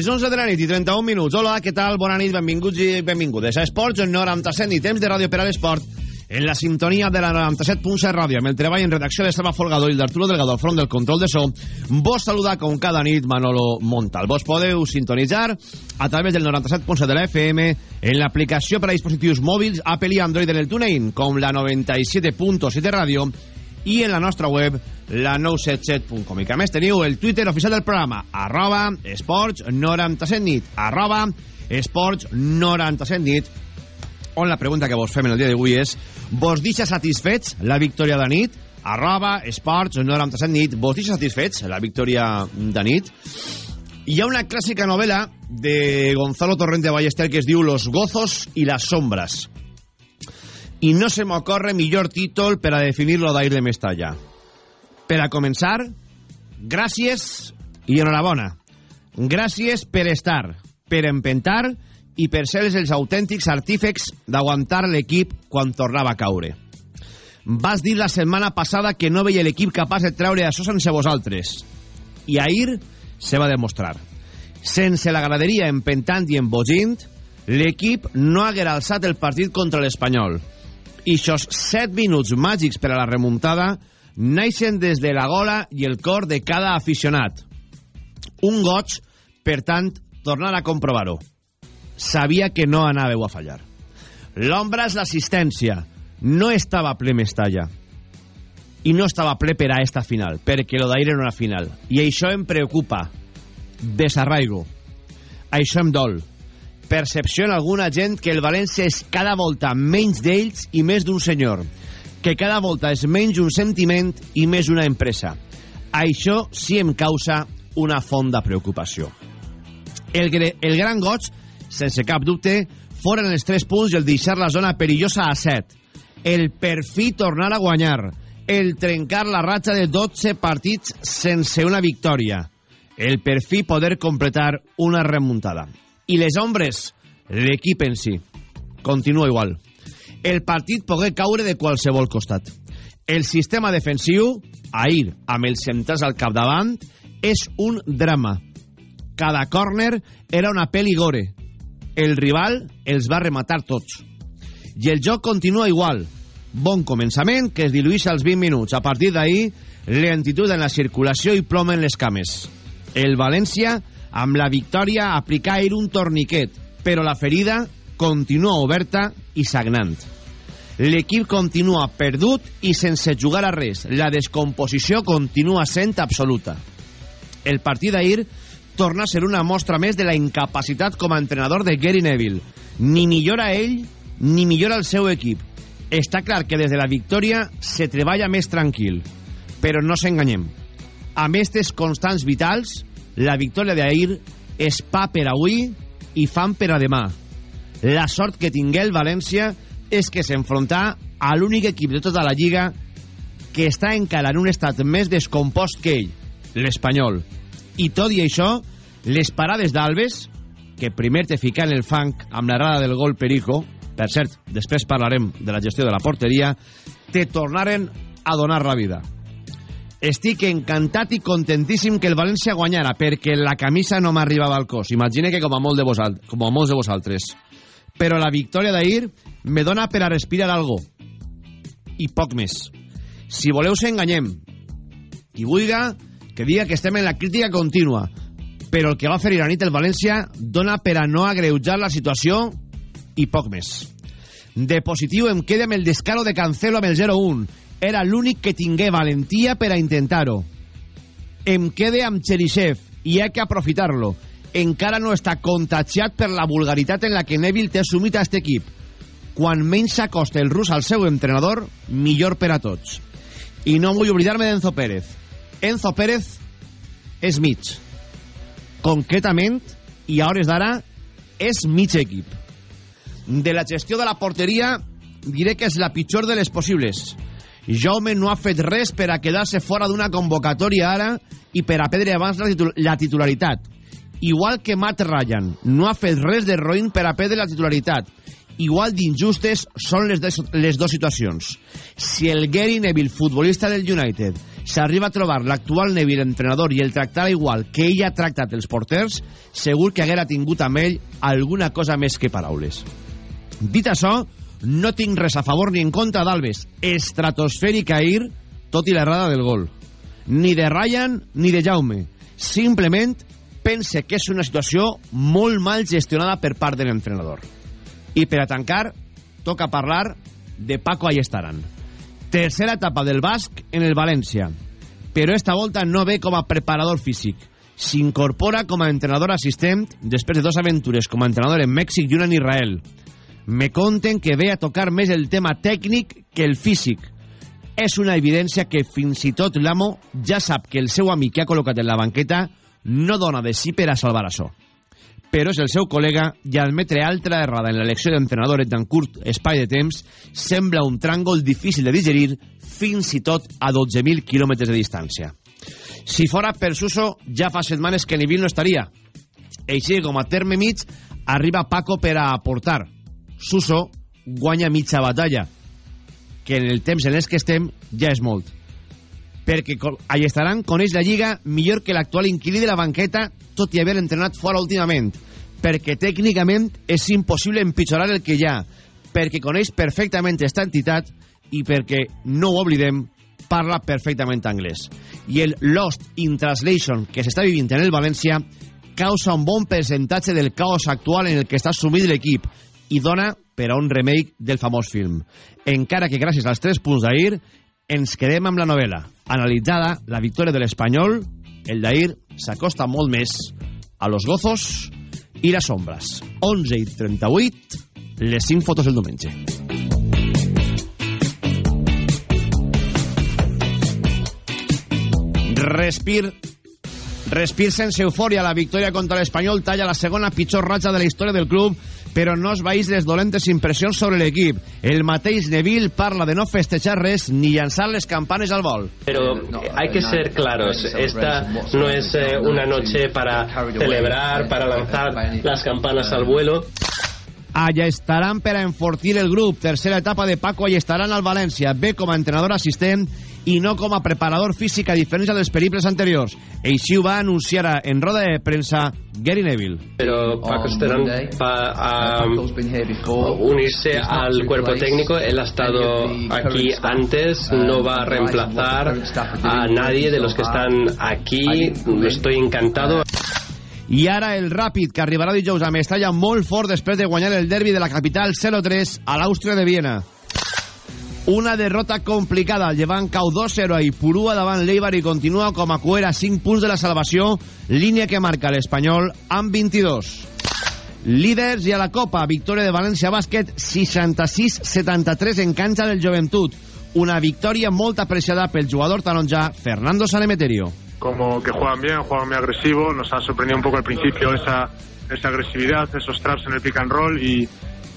Les 11 de la nit i 31 minuts. Hola, què tal? Bona nit, benvinguts i benvingudes a Esports 97 i temps de ràdio per a l'esport en la sintonia de la 97.7 ràdio amb el treball en redacció d'Estava Folgado i d'Arturo Delgado al front del control de so vos saluda com cada nit Manolo Montal vos podeu sintonitzar a través del 97.7 de la FM en l'aplicació per a dispositius mòbils Apple i Android en el TuneIn com la 97.7 ràdio i en la nostra web la 977.com i que més teniu el Twitter oficial del programa arroba esports 97 nit arroba esports 97 nit on la pregunta que vos fem en el dia d'avui és vos deixa satisfets la victòria de nit? Arroba esports 97 nit vos deixa satisfets la victòria de nit? Hi ha una clàssica novela de Gonzalo Torrente Ballester que es diu Los gozos y las sombras i no se m'ocorre millor títol per a definir-lo d'Air de Mestalla. Per a començar, gràcies i enhorabona. Gràcies per estar, per empentar i per ser els autèntics artífecs d'aguantar l'equip quan tornava a caure. Vas dir la setmana passada que no veia l'equip capaç de treure això sense vosaltres. I ahir se va demostrar. Sense la graderia empentant i embogint, l'equip no haguera alçat el partit contra l'Espanyol i aquests 7 minuts màgics per a la remuntada naixen des de la gola i el cor de cada aficionat. Un goig, per tant, tornar a comprovar-ho. Sabia que no anàveu a fallar. L'ombra és l'assistència. No estava ple Mestalla. I no estava ple per a esta final, perquè lo d'ahir era una final. I això em preocupa. Desarraigo. Això em dol percepció en alguna gent que el València és cada volta menys d'ells i més d'un senyor, que cada volta és menys un sentiment i més una empresa. Això sí em causa una font de preocupació. El, el gran goig, sense cap dubte, foren els 3 punts i el deixar la zona perillosa a 7. El per fi tornar a guanyar. El trencar la ratxa de 12 partits sense una victòria. El per fi poder completar una remuntada i les ombres, l'equip en si. Continua igual. El partit pogué caure de qualsevol costat. El sistema defensiu, ahir, amb els centrals al capdavant, és un drama. Cada córner era una peligore. El rival els va rematar tots. I el joc continua igual. Bon començament que es diluïx als 20 minuts. A partir d'ahir, lentitud en la circulació i plom en les cames. El València amb la victòria aplicar un torniquet, però la ferida continua oberta i sagnant. L'equip continua perdut i sense jugar a res. La descomposició continua sent absoluta. El partit d'ahir torna a ser una mostra més de la incapacitat com a entrenador de Gary Neville. Ni millora ell, ni millora el seu equip. Està clar que des de la victòria se treballa més tranquil, però no s'enganyem. Amb aquestes constants vitals, la victòria d'ahir és pa per avui i fam per a demà. La sort que tingué el València és que s'enfrontà a l'únic equip de tota la Lliga que està encara en un estat més descompost que ell, l'Espanyol. I tot i això, les parades d'Alves, que primer te fica en el fang amb la rada del gol Perico, per cert, després parlarem de la gestió de la porteria, te tornaren a donar la vida. Estic encantat i contentíssim que el València guanyara, perquè la camisa no m'arribava al cos. Imagine que com a, molt de com a molts de vosaltres. Però la victòria d'ahir me dona per a respirar algo. I poc més. Si voleu s'enganyem. Qui vulga que diga que estem en la crítica contínua. Però el que va fer la nit el València dona per a no agreujar la situació i poc més. De positiu em queda amb el descaro de Cancelo amb el 0-1 era l'únic que tingué valentia per a intentar-ho. Em quede amb Cherisev i ha que aprofitar-lo. encara no està contagiat per la vulgaritat en la que Neville té assumit a aquest equip. Quan menys s'acosta el rus al seu entrenador, millor per a tots. I no vull oblidar-me d'Enzo Pérez. Enzo Pérez és mig. Concretament, i a hores d'ara, és mig equip. De la gestió de la porteria, diré que és la pitjor de les possibles. Jaume no ha fet res per a quedar-se fora d'una convocatòria ara i per a perdre abans la, titul la titularitat. Igual que Matt Ryan no ha fet res de roïn per a perdre la titularitat. Igual d'injustes són les, les dues situacions. Si el Gary Neville, futbolista del United, s'arriba a trobar l'actual Neville entrenador i el tractarà igual que ell ha tractat els porters, segur que haguera tingut amb ell alguna cosa més que paraules. Dit això, no tinc res a favor ni en contra d'Alves. Estratosfèric ahir, tot i l'errada del gol. Ni de Ryan ni de Jaume. Simplement pense que és una situació molt mal gestionada per part de l'entrenador. I per a tancar, toca parlar de Paco Ayestaran. Tercera etapa del Basc en el València. Però esta volta no ve com a preparador físic. S'incorpora com a entrenador assistent després de dues aventures com a entrenador en Mèxic i una en Israel. Me conten que ve a tocar més el tema tècnic que el físic. És una evidència que fins i tot l'amo ja sap que el seu amic que ha col·locat en la banqueta no dona de sí per a salvar això. Però és el seu col·lega i admetre altra errada en l'elecció d'entrenador en tan curt espai de temps sembla un tràngol difícil de digerir fins i tot a 12.000 quilòmetres de distància. Si fora per Suso, ja fa setmanes que Neville no estaria. Així com a terme mig, arriba Paco per a aportar. Suso guanya mitja batalla, que en el temps en els que estem ja és molt. Perquè allà estaran, coneix la Lliga millor que l'actual inquilí de la banqueta, tot i haver entrenat fora últimament. Perquè tècnicament és impossible empitjorar el que hi ha, perquè coneix perfectament aquesta entitat i perquè, no ho oblidem, parla perfectament anglès. I el Lost in Translation que s'està vivint en el València causa un bon percentatge del caos actual en el que està sumit l'equip i dona per a un remake del famós film. Encara que gràcies als tres punts d'ahir ens quedem amb la novel·la. Analitzada, la victòria de l'Espanyol, el d'ahir s'acosta molt més a los gozos i les ombres. 11 i 38, les 5 fotos del diumenge. Respir Respir sense eufòria. La victòria contra l'Espanyol talla la segona pitjor ratxa de la història del club, però no es veïs les dolentes impressions sobre l'equip. El mateix Neville parla de no festejar res ni llançar les campanes al vol. Pero hay que ser claros. Esta no es eh, una noche para celebrar, para lanzar las campanas al vuelo. Allà estaran per a enfortir el grup. Tercera etapa de Paco, allà estaran al València. Ve com a entrenador assistent i no com a preparador físic a diferència dels periples anteriors. Així ho va anunciar en roda de premsa Gary Neville. Pero Paco Sterón va a unirse al cuerpo técnico. Él ha estado aquí antes, no va a reemplazar a nadie de los que están aquí. Estoy encantado. I ara el Ràpid, que arribarà dijous a Mestalla molt fort després de guanyar el derbi de la capital 0-3 a l'Àustria de Viena. Una derrota complicada. Llevant cau 2-0 a Ipurua davant l'Eibar i continua com a cuera 5 punts de la salvació, línia que marca l'Espanyol amb 22. Líders i a la Copa, victòria de València Bàsquet 66-73 en canxa del Joventut. Una victòria molt apreciada pel jugador taronja Fernando Sanemeterio. Como que juegan bien, juegan muy agresivo. Nos ha sorprendido un poco al principio esa, esa agresividad, esos traps en el pick and roll. Y,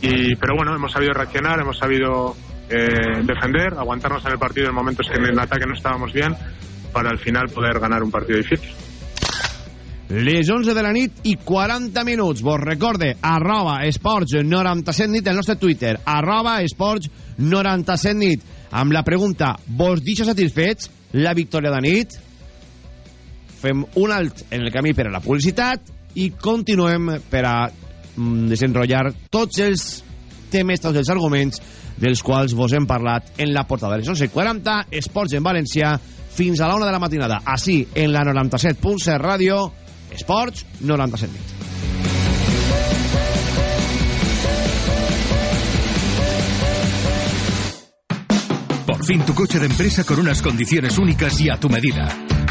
y pero bueno, hemos sabido reaccionar, hemos sabido eh, defender, aguantarnos en el partido en momentos que en el ataque no estábamos bien, para al final poder ganar un partido difícil. Les 11 de la nit i 40 minuts. Vos recorde, arroba esports 97 nit, el nostre Twitter, arroba esports 97 nit. Amb la pregunta, vos deixa satisfets la victòria de nit? Fem un alt en el camí per a la publicitat i continuem per a mm, desenrotllar tots els temes, tots els arguments dels quals vos hem parlat en la portada les 11.40, Esports en València, fins a la una de la matinada, així en la 97.7 Ràdio, Esports 97 nit. Por fin tu coche de empresa con unas condiciones únicas y a tu medida.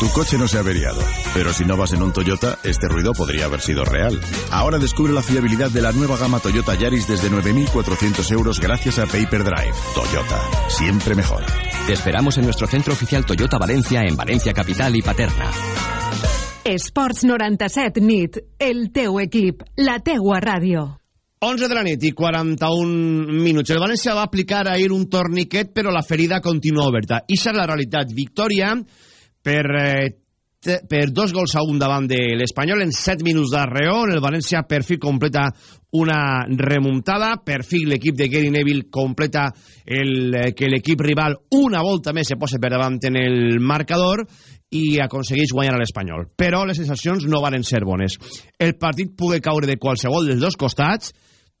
Tu coche no se ha averiado, pero si no vas en un Toyota, este ruido podría haber sido real. Ahora descubre la fiabilidad de la nueva gama Toyota Yaris desde 9.400 euros gracias a Paper Drive. Toyota, siempre mejor. Te esperamos en nuestro centro oficial Toyota Valencia en Valencia Capital y Paterna. Esports 97 nit, el teu equip, la teua ràdio. 11 de la nit i 41 minuts. El València va aplicar ahir un torniquet, però la ferida continua oberta. I és la realitat. Victòria per, eh, per dos gols a un davant de l'Espanyol en 7 minuts d'arreó. El València per fi completa una remuntada. Per fi l'equip de Gary Neville completa el, eh, que l'equip rival una volta més se posa per davant en el marcador i aconsegueix guanyar a l'Espanyol. Però les sensacions no varen ser bones. El partit pugui caure de qualsevol dels dos costats,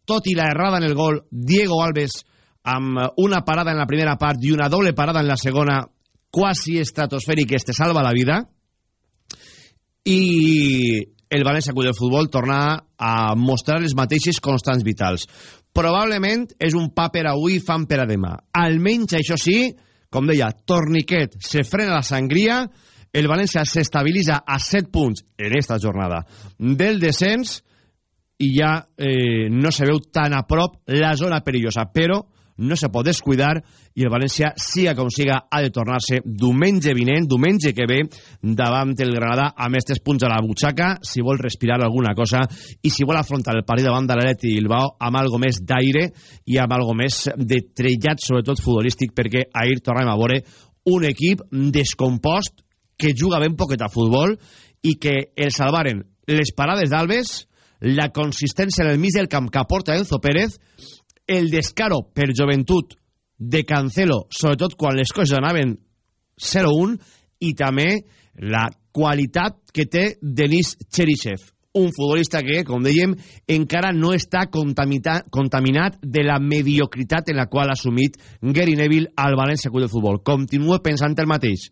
tot i la errada en el gol, Diego Alves amb una parada en la primera part i una doble parada en la segona quasi estratosfèric que te salva la vida i el València Club de Futbol torna a mostrar les mateixes constants vitals. Probablement és un pa per avui, fan per a demà. Almenys, això sí, com deia, torniquet, se frena la sangria, el València s'estabilitza a 7 punts en esta jornada del descens i ja eh, no se veu tan a prop la zona perillosa, però no se pot descuidar i el València, siga com siga, ha de tornar-se diumenge vinent, diumenge que ve, davant el Granada, amb aquests punts a la butxaca, si vol respirar alguna cosa i si vol afrontar el partit davant de l'Aleti i el Bilbao amb algo més d'aire i amb algo més de trellat, sobretot futbolístic, perquè ahir tornem a veure un equip descompost que juga ben poquet a futbol i que el salvaren les parades d'Albes, la consistència en el mig del camp que aporta Enzo Pérez el descaro per joventut de Cancelo, sobretot quan les coses anaven 0-1, i també la qualitat que té Denis Cherisev, un futbolista que, com dèiem, encara no està contaminat de la mediocritat en la qual ha assumit Gary Neville al València Club de Futbol. Continua pensant el mateix.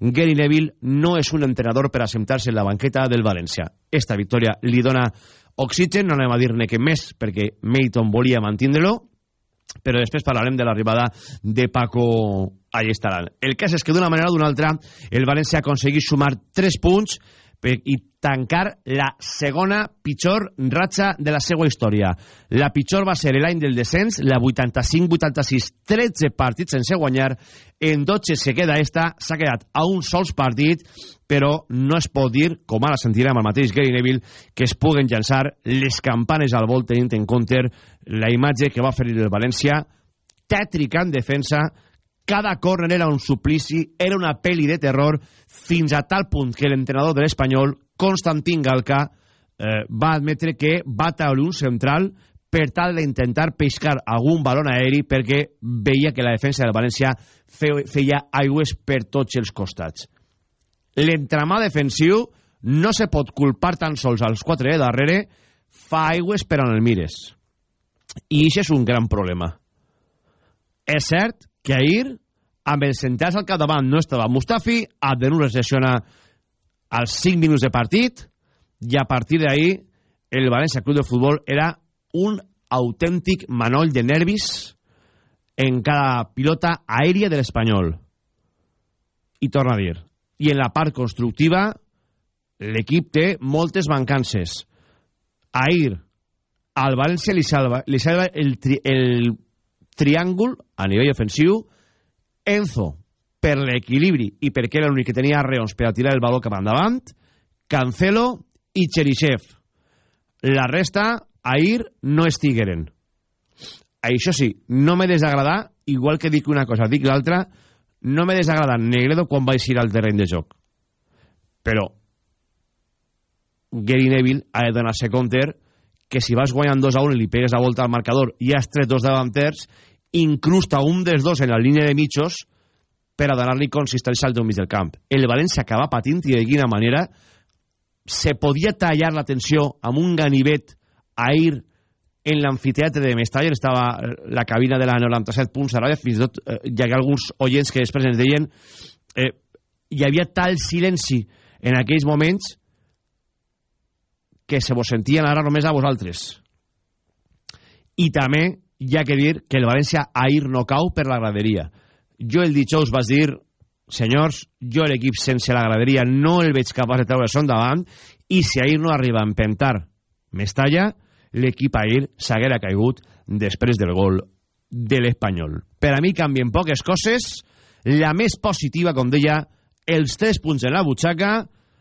Gary Neville no és un entrenador per assentar-se en la banqueta del València. Esta victòria li dona oxigen, no anem a dir-ne que més, perquè Meiton volia mantindre-lo, però després parlarem de l'arribada de Paco Allestaran. El cas és que d'una manera o d'una altra el València aconsegueix sumar 3 punts i tancar la segona pitjor ratxa de la seva història. La pitjor va ser l'any del descens, la 85-86, 13 partits sense guanyar, en 12 se queda esta, s'ha quedat a un sols partit, però no es pot dir, com ara sentirem el mateix Gary Neville, que es puguen llançar les campanes al vol tenint en compte la imatge que va fer el València, tètrica en defensa, cada córner era un suplici, era una pel·li de terror, fins a tal punt que l'entrenador de l'Espanyol, Constantín Galca, eh, va admetre que va taure un central per tal d'intentar pescar algun balon aeri perquè veia que la defensa del València feia aigües per tots els costats. L'entramà defensiu no se pot culpar tan sols als quatre de darrere, fa aigües per on el mires. I això és un gran problema. És cert que ahir, amb els centrals al capdavant, no estava Mustafi, Abdenur es lesiona als 5 minuts de partit, i a partir d'ahir el València Club de Futbol era un autèntic manoll de nervis en cada pilota aèria de l'Espanyol. I torna a dir, i en la part constructiva l'equip té moltes mancances. Ahir al València li salva, li salva el, tri, el triàngul a nivell ofensiu, Enzo per l'equilibri i perquè era l'únic que tenia reons per a tirar el baló cap endavant, Cancelo i Cherisev. La resta, ahir, no estigueren. Això sí, no me desagrada, igual que dic una cosa, dic l'altra, no me desagrada Negredo quan va eixir al terreny de joc. Però Gary Neville ha de donar-se compte que si vas guanyant 2 a 1 i li pegues la volta al marcador i has tret dos davanters, incrusta un dels dos en la línia de mitjos per a donar-li consistència al teu del camp. El València acaba patint i de quina manera se podia tallar la tensió amb un ganivet ahir en l'amfiteatre de Mestalla, estava la cabina de la 97 punts a ràdio, fins i tot eh, hi havia alguns oients que després ens deien eh, hi havia tal silenci en aquells moments que se vos sentien ara només a vosaltres. I també hi ha que dir que el València ahir no cau per la graderia. Jo el dijous vas dir, senyors, jo l'equip sense la graderia no el veig capaç de treure son davant i si ahir no arriba a empentar Mestalla, l'equip ahir s'haguera caigut després del gol de l'Espanyol. Per a mi canvien poques coses, la més positiva, com deia, els tres punts en la butxaca,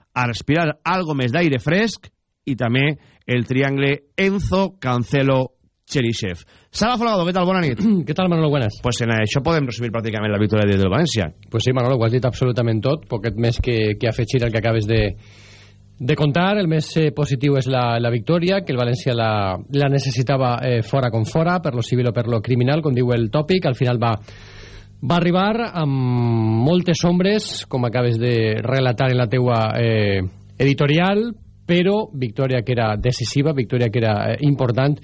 a respirar algo més d'aire fresc i també el triangle Enzo Cancelo Cheryshev. Sala Folgado, què tal? Bona nit. què tal, Manolo? Buenas. Pues en això podem resumir pràcticament la victòria del València. Pues sí, Manolo, ho has dit absolutament tot. Poquet més que, que afegir el que acabes de, de contar. El més eh, positiu és la, la victòria, que el València la, la necessitava eh, fora com fora, per lo civil o per lo criminal, com diu el tòpic. Al final va, va arribar amb moltes ombres, com acabes de relatar en la teua eh, editorial, però victòria que era decisiva, victòria que era eh, important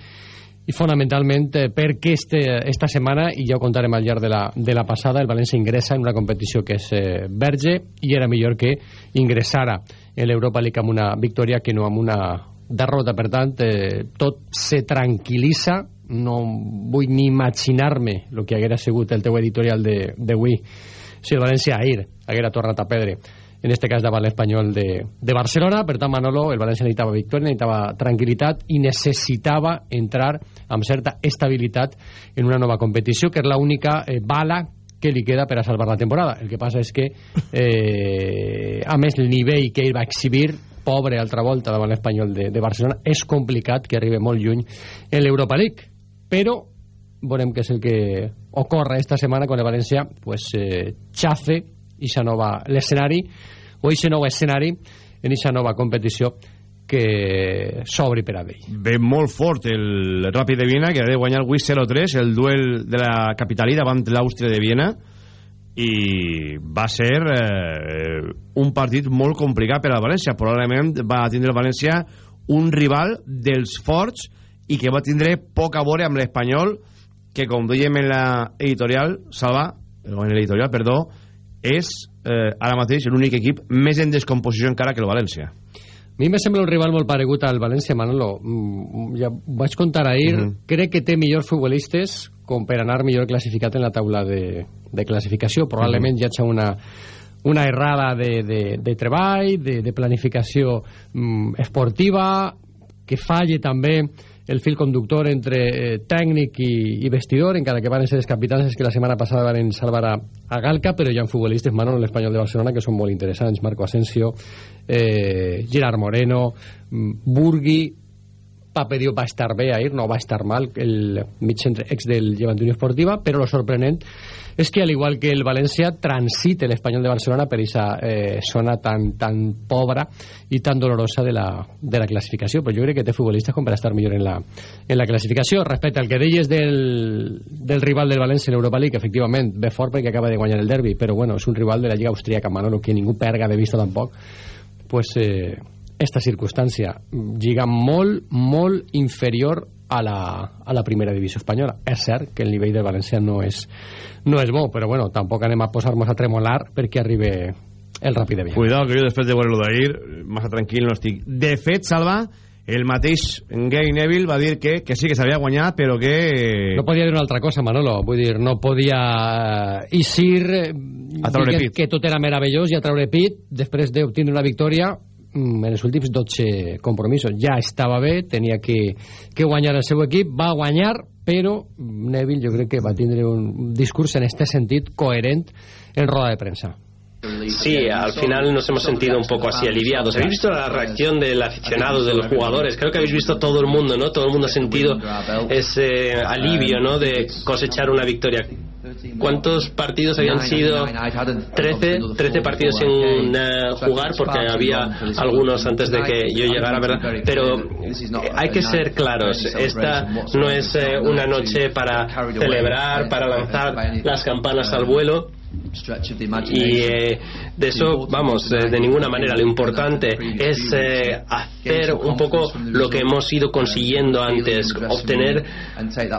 i fonamentalment eh, perquè este, esta setmana, i ja ho contarem al llarg de la, de la passada, el València ingressa en una competició que és eh, verge i era millor que ingressara en l'Europa League amb una victòria que no amb una derrota. Per tant, eh, tot se tranquil·litza, no vull ni imaginar-me el que haguera sigut el teu editorial d'avui si el València ahir haguera tornat a perdre en este cas davant l'Espanyol de, de Barcelona. Per tant, Manolo, el València necessitava victòria, necessitava tranquil·litat i necessitava entrar amb certa estabilitat en una nova competició, que és l'única eh, bala que li queda per a salvar la temporada. El que passa és que, eh, a més, el nivell que ell va exhibir, pobre altra volta davant l'Espanyol de, de Barcelona, és complicat que arribi molt lluny en l'Europa League. Però veurem què és el que ocorre esta setmana quan el València pues, eh, xafe i nova l'escenari o aquest nou escenari en aquesta nova competició que s'obri per a ell. Ve molt fort el Ràpid de Viena, que ha de guanyar avui 0-3, el duel de la capitalí davant l'Àustria de Viena, i va ser eh, un partit molt complicat per al València. Probablement va tindre el València un rival dels forts i que va tindre poc a veure amb l'Espanyol, que com dèiem en l'editorial, Salva, en l'editorial, perdó, és eh, ara mateix l'únic equip més en descomposició encara que el València. A mi me sembla un rival molt paregut al València, Manolo. Mm, ja vaig contar ahir, mm -hmm. crec que té millors futbolistes com per anar millor classificat en la taula de, de classificació. Probablement mm -hmm. hi ha una, una errada de, de, de treball, de, de planificació mm, esportiva, que falle també el fil conductor entre eh, tècnic i, i vestidor, encara que van ser els capitans és que la setmana passada van salvar a, a Galca, però hi ha futbolistes, Manolo, l'Espanyol de Barcelona, que són molt interessants, Marco Asensio, eh, Gerard Moreno, mm, Burgui, Paperió va estar bé ahir, no va estar mal, el mig ex del Llevant Unió Esportiva, però lo sorprenent és que al igual que el València transite l'Espanyol de Barcelona per aquesta eh, zona tan, tan pobra i tan dolorosa de la, de la classificació. Però jo crec que té futbolistes com per estar millor en la, en la classificació. Respecte al que deies del, del rival del València en l'Europa League efectivament ve fort perquè acaba de guanyar el derbi però bueno, és un rival de la Lliga Austríaca Manolo que ningú perga de vista tampoc. Pues eh, esta circumstància lliga molt, molt inferior a la, a la primera divisió espanyola. És cert que el nivell del València no és, no és bo, però bueno, tampoc anem a posar-nos a tremolar perquè arribi el ràpid de. Cuidado, que jo després de veure-lo d'ahir, massa tranquil no estic. De fet, Salva, el mateix Gay Neville va dir que, que sí que s'havia guanyat, però que... No podia dir una altra cosa, Manolo. Vull dir, no podia eh, eixir... A treure pit. Que tot era meravellós i a treure pit, després d'obtenir una victòria en els últims 12 compromisos. Ja estava bé, tenia que, que guanyar el seu equip, va guanyar, però Neville jo crec que va tindre un discurs en este sentit coherent en roda de premsa. Sí, al final nos hemos sentido un poco así aliviados. Habéis visto la reacción del aficionado, de los jugadores. Creo que habéis visto todo el mundo, ¿no? Todo el mundo ha sentido ese alivio, ¿no? De cosechar una victoria cuántos partidos habían sido 13, 13 partidos sin jugar porque había algunos antes de que yo llegara, ¿verdad? Pero hay que ser claros, esta no es una noche para celebrar, para lanzar las campanas al vuelo y eh, de eso, vamos, eh, de ninguna manera. Lo importante es eh, hacer un poco lo que hemos ido consiguiendo antes, obtener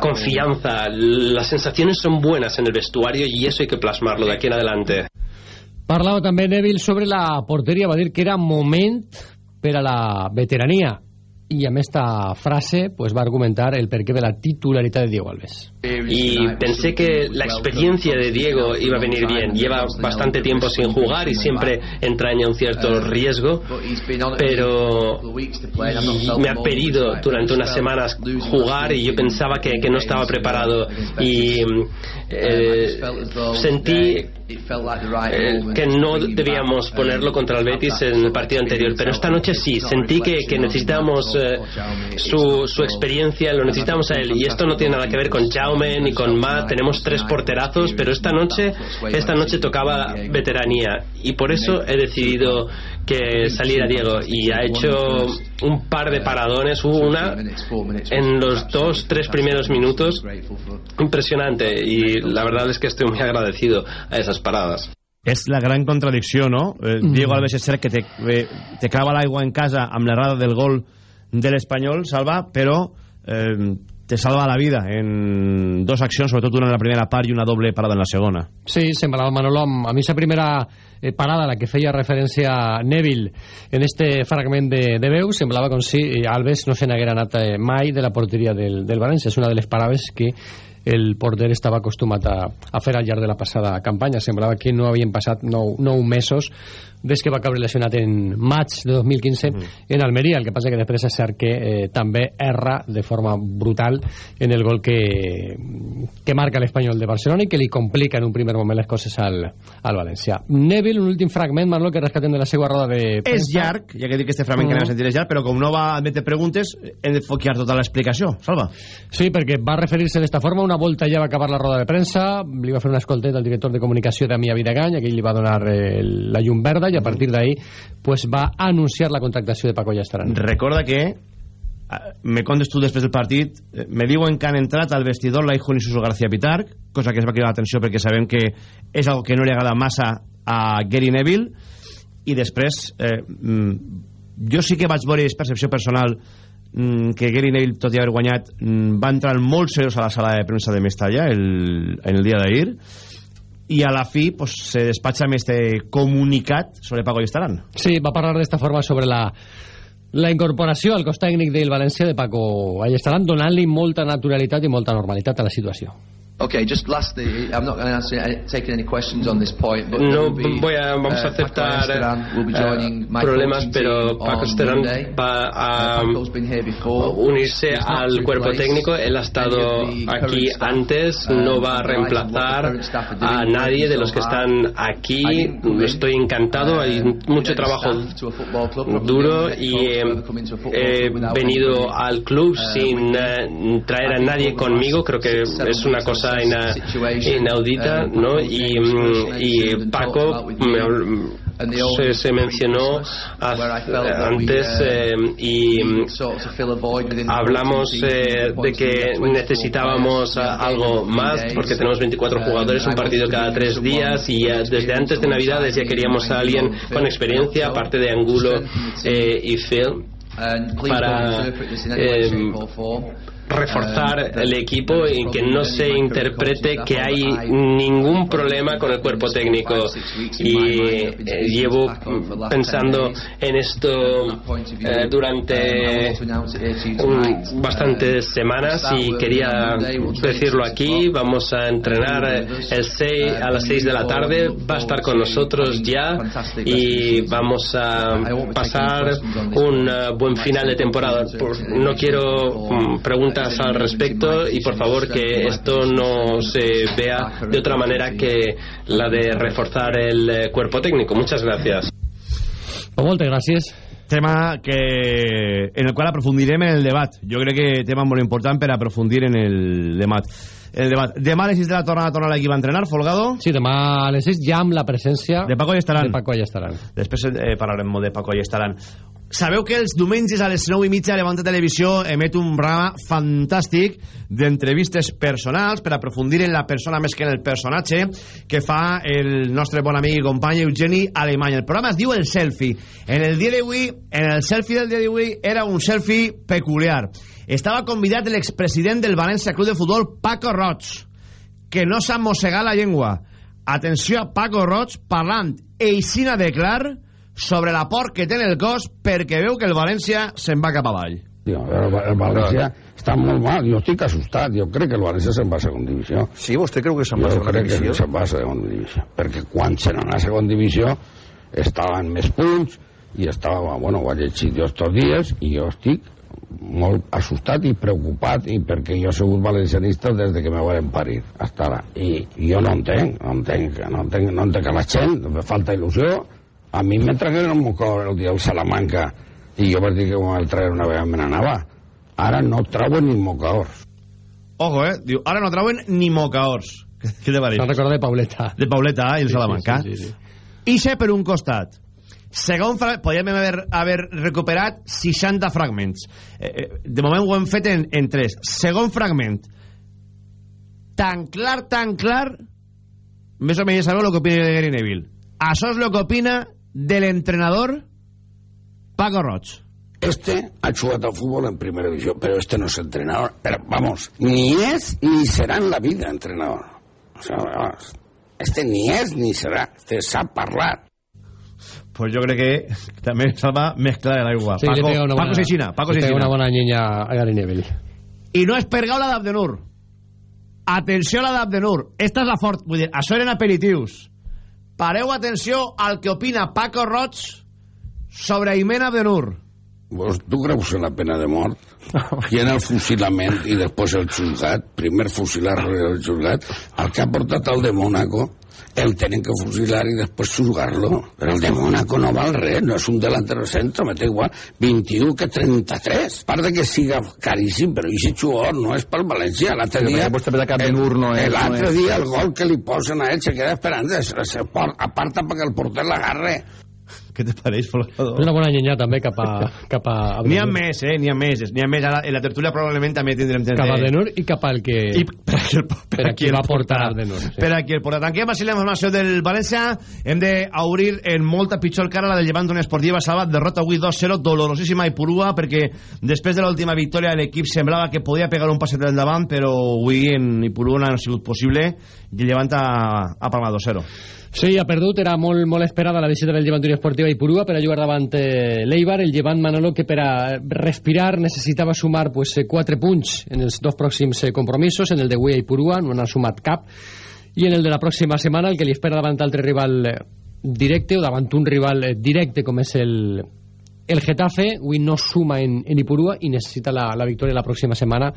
confianza. Las sensaciones son buenas en el vestuario y eso hay que plasmarlo de aquí en adelante. Parlava també Neville sobre la porteria, va dir que era moment per a la veterania y amb esta frase pues va argumentar el porqué de la titularidad de Diego Alves. Y pensé que la experiencia de Diego iba a venir bien. Lleva bastante tiempo sin jugar y siempre entraña un cierto riesgo, pero me ha pedido durante unas semanas jugar y yo pensaba que, que no estaba preparado y eh, sentí eh, que no debíamos ponerlo contra el Betis en el partido anterior, pero esta noche sí, sentí que, que necesitamos eh, su, su experiencia, lo necesitamos a él y esto no tiene nada que ver con Jaume ni con Matt, tenemos tres porterazos, pero esta noche, esta noche tocaba veteranía y por eso he decidido que saliera Diego y ha hecho un par de paradones, hubo una en los dos, tres primeros minutos impresionante y la verdad es que estoy muy agradecido a esas paradas. És la gran contradicció, no? Eh, mm. Diego Alves és cert que te, eh, te clava l'aigua en casa amb l'errada del gol de l'Espanyol, Salva, però eh, te salva la vida en dos accions, sobretot una en la primera part i una doble parada en la segona. Sí, semblava Manolo, a mi esa primera eh, parada a la que feia referència Neville en este fragment de, de veu semblava com si eh, Alves no se n'haguera anat eh, mai de la porteria del, del València, és una de les parades que el porter estava acostumat a, a fer al llarg de la passada campanya. Semblava que no havien passat nou, nou mesos des que va caure lesionat en maig de 2015 mm. en Almeria. El que passa que després és cert que eh, també erra de forma brutal en el gol que, que marca l'Espanyol de Barcelona i que li complica en un primer moment les coses al, al València. Neville, un últim fragment, Manolo, que rescatem de la seva roda de premsa. És llarg, ja que dic que este fragment mm. que anem a sentir és llarg, però com no va admetre preguntes, hem de foquiar tota l'explicació. Salva. Sí, perquè va referir-se d'esta forma, una volta ja va acabar la roda de premsa, li va fer una escolteta al director de comunicació de Mia Vidagany, aquell li va donar eh, la llum verda, i a partir d'ahí pues, va anunciar la contractació de Paco Llastaran. Recorda que eh, me contes tu després del partit eh, me diuen que han entrat al vestidor l'Aijun i Suso García Pitar cosa que es va cridar l'atenció perquè sabem que és algo que no li agrada massa a Gary Neville i després eh, mm, jo sí que vaig veure percepció personal mm, que Gary Neville tot i haver guanyat mm, va entrar molt seriós a la sala de premsa de Mestalla el, en el dia d'ahir i a la fi pues, se despatxa amb este comunicat sobre Paco Estarán. Sí, va parlar d'esta forma sobre la, la incorporació al cos tècnic del València de Paco Allestaran donant-li molta naturalitat i molta normalitat a la situació. Okay, just lastly, I'm not going to answer taking any questions on this point, but no be, voy a vamos a uh, aceptar uh, problemas, pero Paco Esteban va a uh, unirse al cuerpo técnico. Él ha estado aquí antes, no va a reemplazar a nadie de los que están aquí. Estoy encantado, hay mucho trabajo duro y he venido al club sin traer a nadie conmigo. Creo que es una cosa cosa ina, inaudita, ¿no? Y, y Paco se, se, mencionó antes eh, y hablamos eh, de que necesitábamos algo más porque tenemos 24 jugadores, un partido cada tres días y desde antes de Navidades ya queríamos a alguien con experiencia, aparte de Angulo eh, y Phil, para reforzar el equipo y que no se interprete que hay ningún problema con el cuerpo técnico. y eh, llevo pensando en esto eh, durante bastantes semanas y quería decirlo aquí. vamos a entrenar el 6 a las 6 de la tarde. va a estar con nosotros ya y vamos a pasar un eh, buen final de temporada. no quiero mm, al respecto y por favor que esto no se vea de otra manera que la de reforzar el eh, cuerpo técnico. Muchas gracias. Moltes gràcies. tema que, en el qual aprofundirem en el debat. Jo crec que tema molt important per aprofundir en el debat. El debat. Demà a les 6 de la torna a tornar l'equip a entrenar, Folgado? Sí, demà a les 6 ja amb la presència... De Paco i estaran. De Paco i estaran. Després eh, parlarem molt de Paco i estaran. Sabeu que els diumenges a les 9 i mitja Levanta Televisió emet un programa fantàstic d'entrevistes personals per aprofundir en la persona més que en el personatge que fa el nostre bon amic i company Eugeni Alemany. El programa es diu El Selfie. En el dia d'avui, en el selfie del dia d'avui, era un selfie peculiar. Estava convidat l'expresident del València Club de Futbol, Paco Roig, que no s'ha mossegat la llengua. Atenció a Paco Roig parlant eixina de clar sobre la por que té en el cos perquè veu que el València se'n va cap avall. Tío, el, el València està molt mal, jo estic assustat, jo crec que el València se'n va a segona divisió. Sí, vostè creu que se'n va a Jo segona crec divisió? que se'n va a segona divisió, perquè quan se n'anà a segona divisió estaven més punts i estava, bueno, ho he llegit jo estos dies i jo estic molt assustat i preocupat i perquè jo he sigut valencianista des de que me van parir hasta ara i, i jo no entenc no entenc, no entenc, no entenc que la gent me falta il·lusió a mi me tragueren un mocador el dia del Salamanca i jo vaig dir que quan el tragueren una vegada me n'anava ara no trauen ni mocadors Ojo, eh? Diu, ara no trauen ni mocaors. Què te pareix? No recordo de Pauleta. De Pauleta i el Sí, Salamanca. sí, sí, sí, sí. Ixe per un costat. Segon fragment, podríem haver, haver recuperat 60 fragments. Eh, eh, de moment ho hem fet en, en 3. Segon fragment. Tan clar, tan clar, més o menys sabeu el que opina de Gary Neville. Això és el que opina de l'entrenador Paco Roig. Este ha jugado a fútbol en primera división, pero este no es entrenador. Pero vamos, ni es ni será en la vida entrenador. O sea, vamos, este ni es ni será. Este sabe hablar. Pues jo crec que també salva més clara l'aigua. Sí, Paco, Paco bona, Seixina, Paco pega Seixina. una bona llenya a Gary Neville. I no és per gaula d'Abdenur. Atenció a la d'Abdenur. Esta és la fort. Vull dir, això eren aperitius. Pareu atenció al que opina Paco Roig sobre Imen Abdenur. ¿Vos, ¿Tú crees en la pena de mort? I en el fusilament i després el juzgat, primer fusilar el juzgat, el que ha portat el de Mónaco, el tenen que fusilar i després juzgar-lo. Però el de Mónaco no val res, no és un delantero centro, me té igual, 21 que 33. A part de que siga caríssim, però aquest jugador no és pel València. L'altre dia, no és- L'altre no és- dia el gol que li posen a ell se queda esperant, es, se por, aparta perquè el porter l'agarre. Què te pareix, Folgado? És una bona llenya també cap a... Cap a N'hi ha més, eh? N'hi ha més. N'hi ha més. Ara, en la tertúlia probablement també tindrem temps Cap a de- Denur i cap al que... I per per Per aquí aquí el va portar. Abdenur, sí. Per aquí el portarà. Tanquem així la informació del València. Hem d'obrir en molta pitjor cara la del Llevant d'una esportiva Salvat. Derrota avui 2-0, dolorosíssima i purua, perquè després de l'última victòria l'equip semblava que podia pegar un passet endavant, però avui en Ipurua no ha sigut possible i el Llevant ha, ha palmat 2-0. Sí, ha perdut, era molt, molt esperada la visita del Llevant Esportiva i Purua per a jugar davant eh, l'Eibar, el Llevant Manolo que per a respirar necessitava sumar pues, eh, quatre punts en els dos pròxims eh, compromisos, en el de Ui i Purua no n'ha sumat cap, i en el de la pròxima setmana el que li espera davant altre rival eh, directe o davant un rival eh, directe com és el, el Getafe avui no suma en, en Ipurua i necessita la, la victòria la pròxima setmana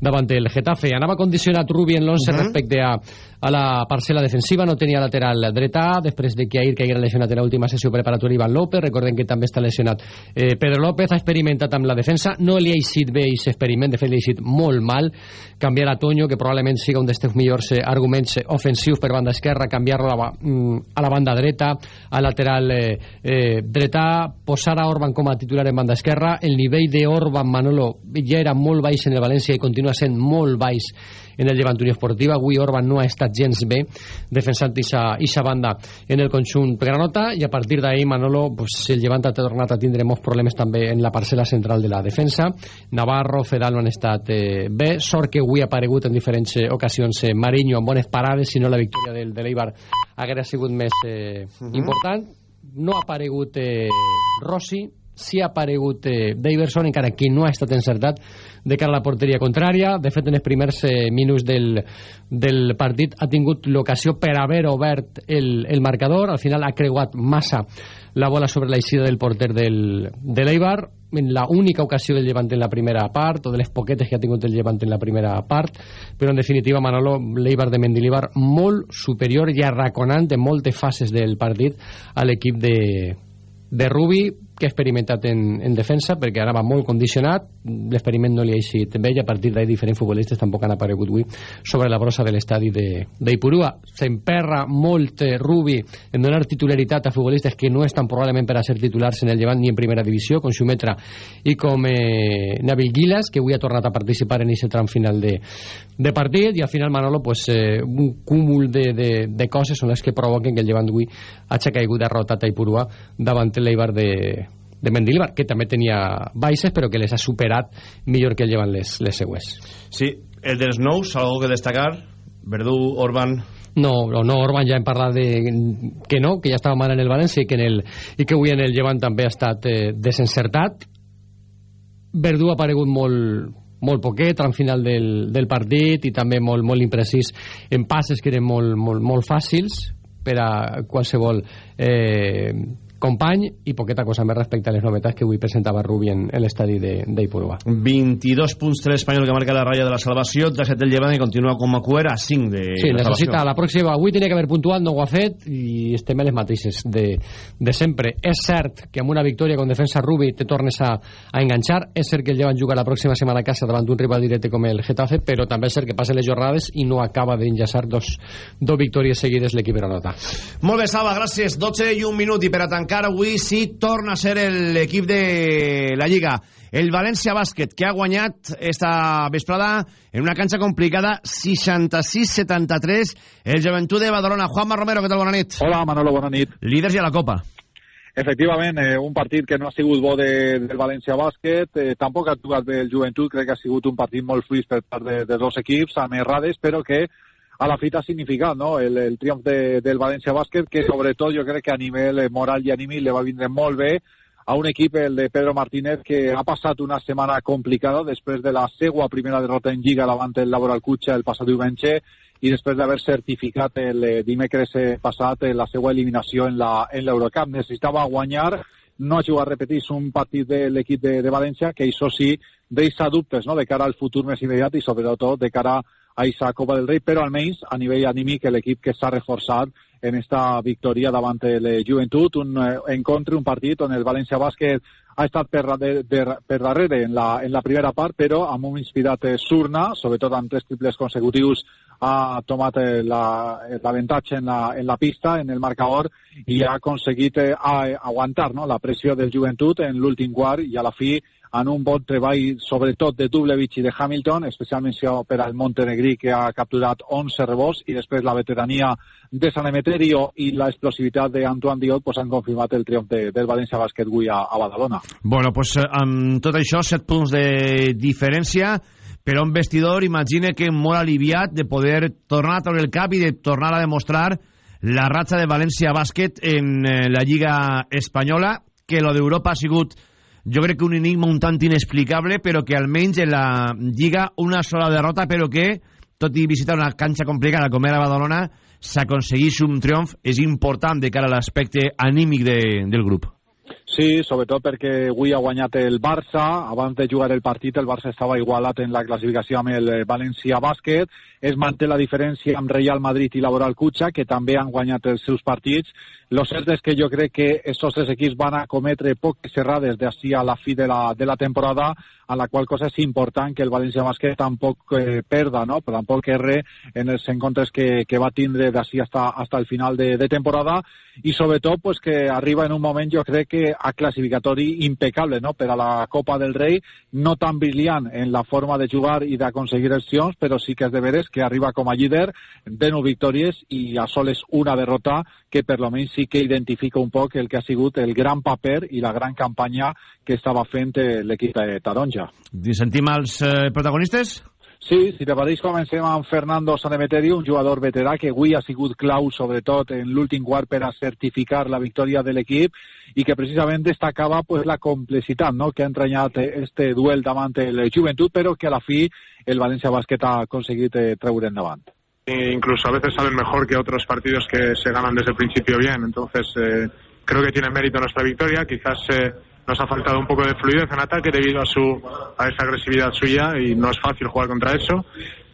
davant el Getafe. Anava condicionat Rubi en l'11 Mhm. respecte a, a la parcel·la defensiva, no tenia lateral dreta, després de que ahir caiguera lesionat en l'última sessió preparatòria Ivan López, recordem que també està lesionat eh, Pedro López, ha experimentat amb la defensa, no li ha eixit bé aquest experiment, de fet li ha eixit molt mal, canviar a Toño, que probablement siga un dels teus millors eh, arguments eh, ofensius per banda esquerra, canviar-lo a, mm, a la banda dreta, a lateral eh, eh, dreta, posar a Orban com a titular en banda esquerra, el nivell d'Orban Manolo ja era molt baix en el València i continua sent molt baix en el Llevant Unió Esportiva. Avui Orban no ha estat gens bé defensant aquesta banda en el conjunt granota i a partir d'ahir Manolo pues, el Llevant ha tornat a tindre molts problemes també en la parcel·la central de la defensa. Navarro, Fedal no han estat eh, bé. Sort que avui ha aparegut en diferents eh, ocasions eh, Mariño amb bones parades, si no la victòria del, de l'Eibar haguera sigut més eh, important. No ha aparegut eh, Rossi, sí ha aparegut eh, Daverson, encara que no ha estat encertat de cara a la porteria contrària. De fet, en els primers eh, minuts del, del partit ha tingut l'ocasió per haver obert el, el marcador. Al final ha creuat massa la bola sobre l'eixida del porter del, de l'Eibar. En la única ocasió del Llevant en la primera part, o de les poquetes que ha tingut el Llevant en la primera part, però en definitiva, Manolo, l'Eibar de Mendilibar molt superior i arraconant en moltes fases del partit a l'equip de, de Rubi que ha experimentat en, en defensa perquè anava molt condicionat l'experiment no li ha eixit bé i a partir d'ahir diferents futbolistes tampoc han aparegut avui sobre la brossa de l'estadi d'Ipurua s'emperra molt eh, Rubi en donar titularitat a futbolistes que no estan probablement per a ser titulars en el llevant ni en primera divisió com Xumetra i com eh, Nabil Guilas que avui ha tornat a participar en aquest tram final de, de partit. I al final Manolo pues, eh, un cúmul de, de, de coses són les que provoquen que el llevant d'avui hagi caigut derrotat a Ipurua davant l'Eibar de, de Mendilibar, que també tenia baixes però que les ha superat millor que el llevan les, les seues. Sí, el dels nous, algo que destacar, Verdú, Orban... No, no, no, Orban ja hem parlat de que no, que ja estava mal en el València i que, en el, i que avui en el llevant també ha estat eh, desencertat. Verdú ha aparegut molt, molt poquet al final del, del partit i també molt, molt imprecís en passes que eren molt, molt, molt fàcils per a qualsevol eh, company i poqueta cosa més respecte a les novetats que avui presentava Rubi en, en l'estadi d'Ipurua. 22 punts 3 espanyol que marca la ratlla de la salvació, 17 del llevant i continua com a cuer a 5 de Sí, la necessita la pròxima. Avui tenia que haver puntuat, no ho ha fet i estem a les mateixes de, de sempre. És cert que amb una victòria con defensa Rubi te tornes a, a enganxar. És cert que el llevant juga la pròxima setmana a casa davant d'un rival directe com el Getafe, però també és cert que passen les jornades i no acaba d'enllaçar dos, dos victòries seguides l'equip granota. Molt bé, Salva, gràcies. 12 i un minut i per a tancar avui sí torna a ser l'equip de la Lliga. El València Bàsquet, que ha guanyat esta vesprada en una canxa complicada 66-73 el Joventut de Badalona. Juanma Romero, què tal? Bona nit. Hola, Manolo, bona nit. Líders i a la Copa. Efectivament, eh, un partit que no ha sigut bo de, del València Bàsquet, eh, tampoc ha jugat bé el Joventut, crec que ha sigut un partit molt fluix per part de, de dos equips, amb errades, però que a la fita ha significat no? el, el triomf de, del València Bàsquet, que sobretot jo crec que a nivell eh, moral i anímic le va vindre molt bé a un equip, el de Pedro Martínez, que ha passat una setmana complicada després de la seva primera derrota en Lliga davant el Laboral Cutxa el passat diumenge i després d'haver certificat el eh, dimecres eh, passat la seva eliminació en l'Eurocup. Necessitava guanyar, no ha jugat, repetís, un partit de l'equip de, de València, que això sí deixa dubtes no? de cara al futur més immediat i sobretot de cara a aquesta Copa del Rei, però almenys a nivell anímic l'equip que s'ha reforçat en esta victòria davant el Juventut, un eh, encontre, un partit on el València Bàsquet ha estat per, de, de, per darrere en la, en la primera part, però amb un inspirat eh, Surna, sobretot amb tres triples consecutius, ha tomat eh, l'avantatge la, en, la, en la pista, en el marcador, i ha aconseguit eh, a, aguantar no? la pressió del Juventut en l'últim quart i a la fi en un bon treball, sobretot de Dublevich i de Hamilton, especialment per al Montenegrí, que ha capturat 11 rebots, i després la veterania de San Emeterio i la explosivitat d'Antoine Diot pues, han confirmat el triomf de, del València Bàsquet avui a, a Badalona. Bueno, pues amb tot això, 7 punts de diferència, però un vestidor, imagine que molt aliviat de poder tornar a treure el cap i de tornar a demostrar la ratxa de València Bàsquet en eh, la Lliga Espanyola, que lo d'Europa ha sigut jo crec que un enigma un tant inexplicable, però que almenys en la Lliga una sola derrota, però que, tot i visitar una canxa complicada com era Badalona, s'aconseguís un triomf, és important de cara a l'aspecte anímic de, del grup. Sí, sobretot perquè avui ha guanyat el Barça. Abans de jugar el partit, el Barça estava igualat en la classificació amb el València Bàsquet. Es manté la diferència amb Real Madrid i Laboral Cutxa, que també han guanyat els seus partits. Lo cert és que jo crec que aquests tres equips van a cometre poques errades d'ací a la fi de la, de la temporada, a la qual cosa és important que el València Bàsquet tampoc eh, perda, no? però tampoc erre en els encontres que, que va tindre d'ací hasta, hasta el final de, de temporada i sobretot pues, que arriba en un moment jo crec que a classificatori impecable no? per a la Copa del Rei, no tan brillant en la forma de jugar i d'aconseguir els triomfs, però sí que és de veres que arriba com a líder de nou victòries i a soles una derrota que per lo menys sí que identifica un poc el que ha sigut el gran paper i la gran campanya que estava fent eh, l'equip de Taronja. Sentim els eh, protagonistes? Sí, si te pareix comencem amb Fernando Sanemeteri, un jugador veterà que avui ha sigut clau sobretot en l'últim quart per a certificar la victòria de l'equip i que precisament destacava pues, la complexitat no? que ha entranyat este duel davant el Juventut, però que a la fi el València Bàsquet ha aconseguit eh, treure endavant. incluso a veces salen mejor que otros partidos que se ganan desde el principio bien. Entonces, eh, creo que tiene mérito nuestra victoria. Quizás eh, nos ha faltado un poco de fluidez en ataque debido a, su, a esa agresividad suya y no es fácil jugar contra eso.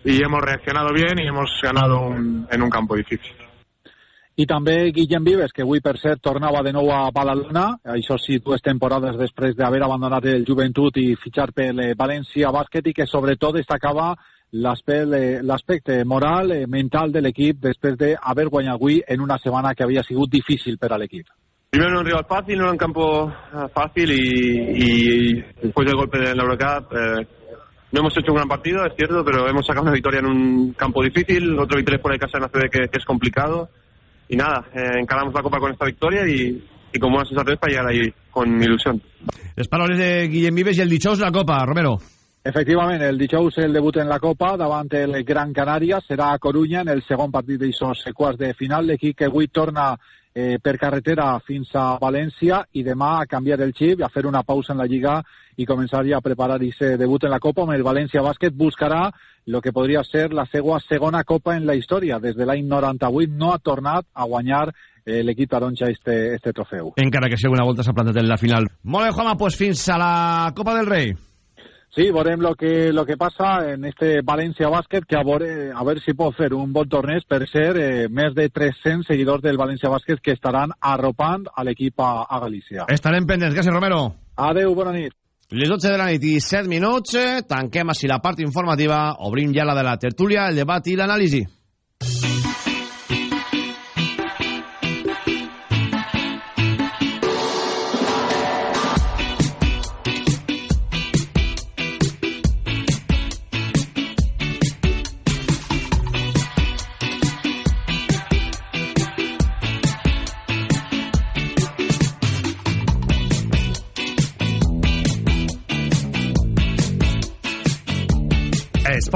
Y hemos reaccionado bien y hemos ganado un, en un campo difícil. i també Guillem Vives, que avui per cert tornava de nou a Badalona, això sí, dues temporades després d'haver abandonat el Joventut i fitxar pel eh, València Bàsquet i que sobretot destacava l'aspecte moral, eh, mental de l'equip després d'haver guanyat avui en una setmana que havia sigut difícil per a l'equip. Primero un rival fácil, no en un campo eh, fácil y, y después del golpe en la Eurocup eh, no hemos hecho un gran partido, es cierto, pero hemos sacado una victoria en un campo difícil, otro victoria por de casa en la CD que, que es complicado y nada, eh, encaramos la Copa con esta victoria y, y con buenas sensaciones para llegar ahí con ilusión. Les paraules de Guillem Vives i el dijous la Copa, Romero. Efectivament, el dijous el debut en la Copa davant el Gran Canària serà a Corunya en el segon partit d'aixòs quarts de final. L'equip que avui torna eh, per carretera fins a València i demà a canviar el xip a fer una pausa en la Lliga i començar ja a preparar aquest debut en la Copa on el València Bàsquet buscarà el que podria ser la seva segona Copa en la història. Des de l'any 98 no ha tornat a guanyar eh, l'equip taronja este, este trofeu. Encara que sigui una volta s'ha plantat en la final. Molt bé, Juanma, pues fins a la Copa del Rei. Sí, veurem lo que, lo que passa en este València Bàsquet, que a veure, a veure si pot fer un bon torneig per ser eh, més de 300 seguidors del València Bàsquet que estaran arropant a l'equip a, a Galícia. Estarem pendents. Gràcies, Romero. Adeu, bona nit. Les 12 de la nit i 7 minuts, tanquem així la part informativa, obrim ja la de la tertúlia, el debat i l'anàlisi.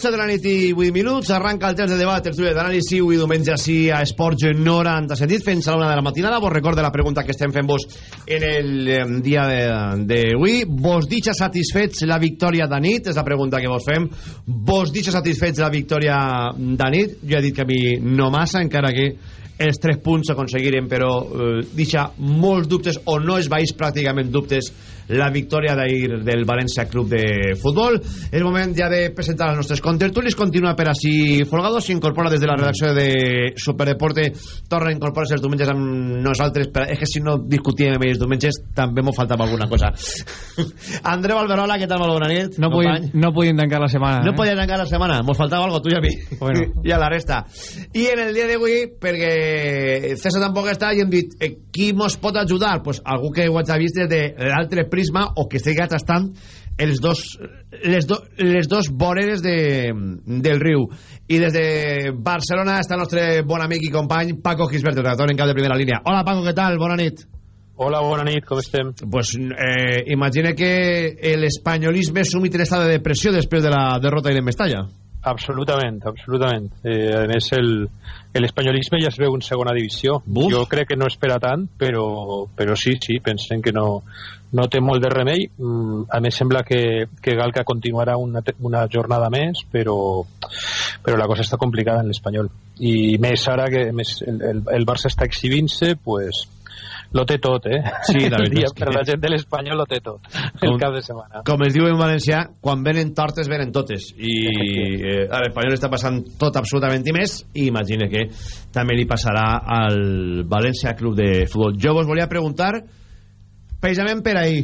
12 de la nit i 8 minuts. Arranca el temps de debat, estudi d'anàlisi avui diumenge així a Esports 90 sentit fins a la una de la matinada. Vos recorde la pregunta que estem fent vos en el dia d'avui. Vos ditxa satisfets la victòria de nit? És la pregunta que vos fem. Vos ditxa satisfets la victòria de nit? Jo he dit que a mi no massa encara que els tres punts s'aconseguiren però eh, deixa molts dubtes o no es baix pràcticament dubtes la victòria d'ahir del València Club de Futbol. És moment ja de presentar els nostres contertulis. Continua per així Folgado. S'incorpora des de la redacció de Superdeporte. Torna a incorporar-se els diumenges amb nosaltres és que si no discutíem amb ells diumenges també m'ho faltava alguna cosa. Andreu Alberola, què tal? Molt bona nit no podien, no podien tancar la setmana no eh? podien tancar la setmana, mos faltava algo tu i a mi. Bueno. i a la resta. I en el dia d'avui perquè César tampoc està i hem dit eh, qui mos pot ajudar? Pues algú que ho hagi vist des de l'altre prisma o que estigui tastant els dos, les, do, les dos voreres de, del riu i des de Barcelona està el nostre bon amic i company Paco Gisbert, el redactor en cap de primera línia Hola Paco, què tal? Bona nit Hola, bona nit, com estem? Pues eh, imagina que l'espanyolisme sumit en estat de depressió després de la derrota en Mestalla Absolutament, absolutament. Eh, a més, l'espanyolisme ja es veu en segona divisió. Buf. Jo crec que no espera tant, però, però sí, sí, pensem que no, no té molt de remei. Mm, a més, sembla que, que Galca continuarà una, una jornada més, però, però la cosa està complicada en l'Espanyol. I més ara que més el, el, el Barça està exhibint-se, pues, lo té tot, eh? Sí, la el dia, que... per la gent de l'Espanyol lo té tot, el cap de setmana. Com es diu en valencià, quan venen tortes, venen totes. I eh, a l'Espanyol està passant tot absolutament i més, i imagine que també li passarà al València Club de Futbol. Jo vos volia preguntar, precisament per ahir,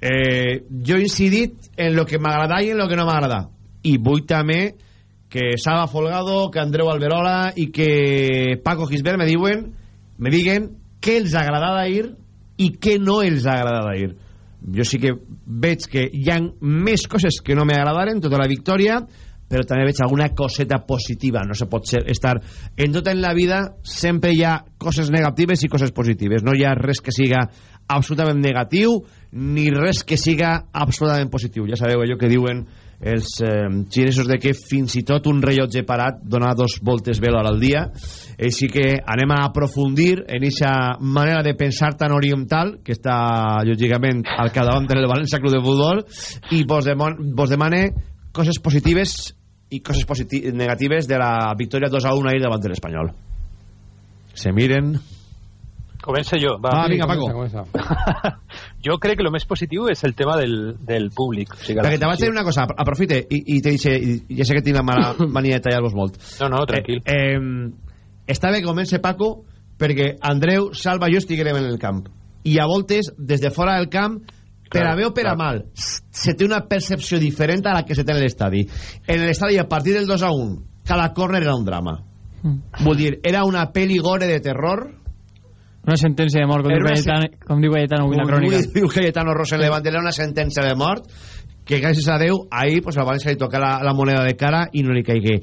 eh, jo he incidit en lo que m'agrada i en lo que no m'agrada. I vull també que Saba Folgado, que Andreu Alberola i que Paco Gisbert me diuen me diguen què els agrada d'ahir i què no els agrada d'ahir jo sí que veig que hi ha més coses que no m'agradaren tota la victòria però també veig alguna coseta positiva. No se pot ser, estar en tot en la vida sempre hi ha coses negatives i coses positives. No hi ha res que siga absolutament negatiu ni res que siga absolutament positiu. Ja sabeu allò que diuen els eh, xinesos de que fins i tot un rellotge parat dona dos voltes bé l'hora al dia així que anem a aprofundir en aquesta manera de pensar tan oriental que està lògicament al capdavant del València Club de Futbol i vos, demon, vos demane coses positives i coses negatives de la victòria 2 a 1 ahir davant de l'Espanyol se miren Comença jo. Va, ah, vinga, Paco. Comença, comença. jo crec que el més positiu és el tema del, del públic. O sigui, Perquè te vaig dir una cosa, aprofite, i, i te dice, i ja sé que tinc la mala mania de tallar-vos molt. No, no, tranquil. Eh, eh, està bé que comence Paco, perquè Andreu, Salva, jo estiguem en el camp. I a voltes, des de fora del camp, per a bé o per a mal, se té una percepció diferent a la que se té en l'estadi. En l'estadi, a partir del 2 a 1, cada córner era un drama. Mm. Vull dir, era una peli gore de terror una sentència de mort, com, diu Cayetano, com diu Cayetano avui la crònica. Com diu Cayetano Rosen Levante, era una sentència de mort que gràcies a Déu ahir pues, al València li toca la, la moneda de cara i no li caigui.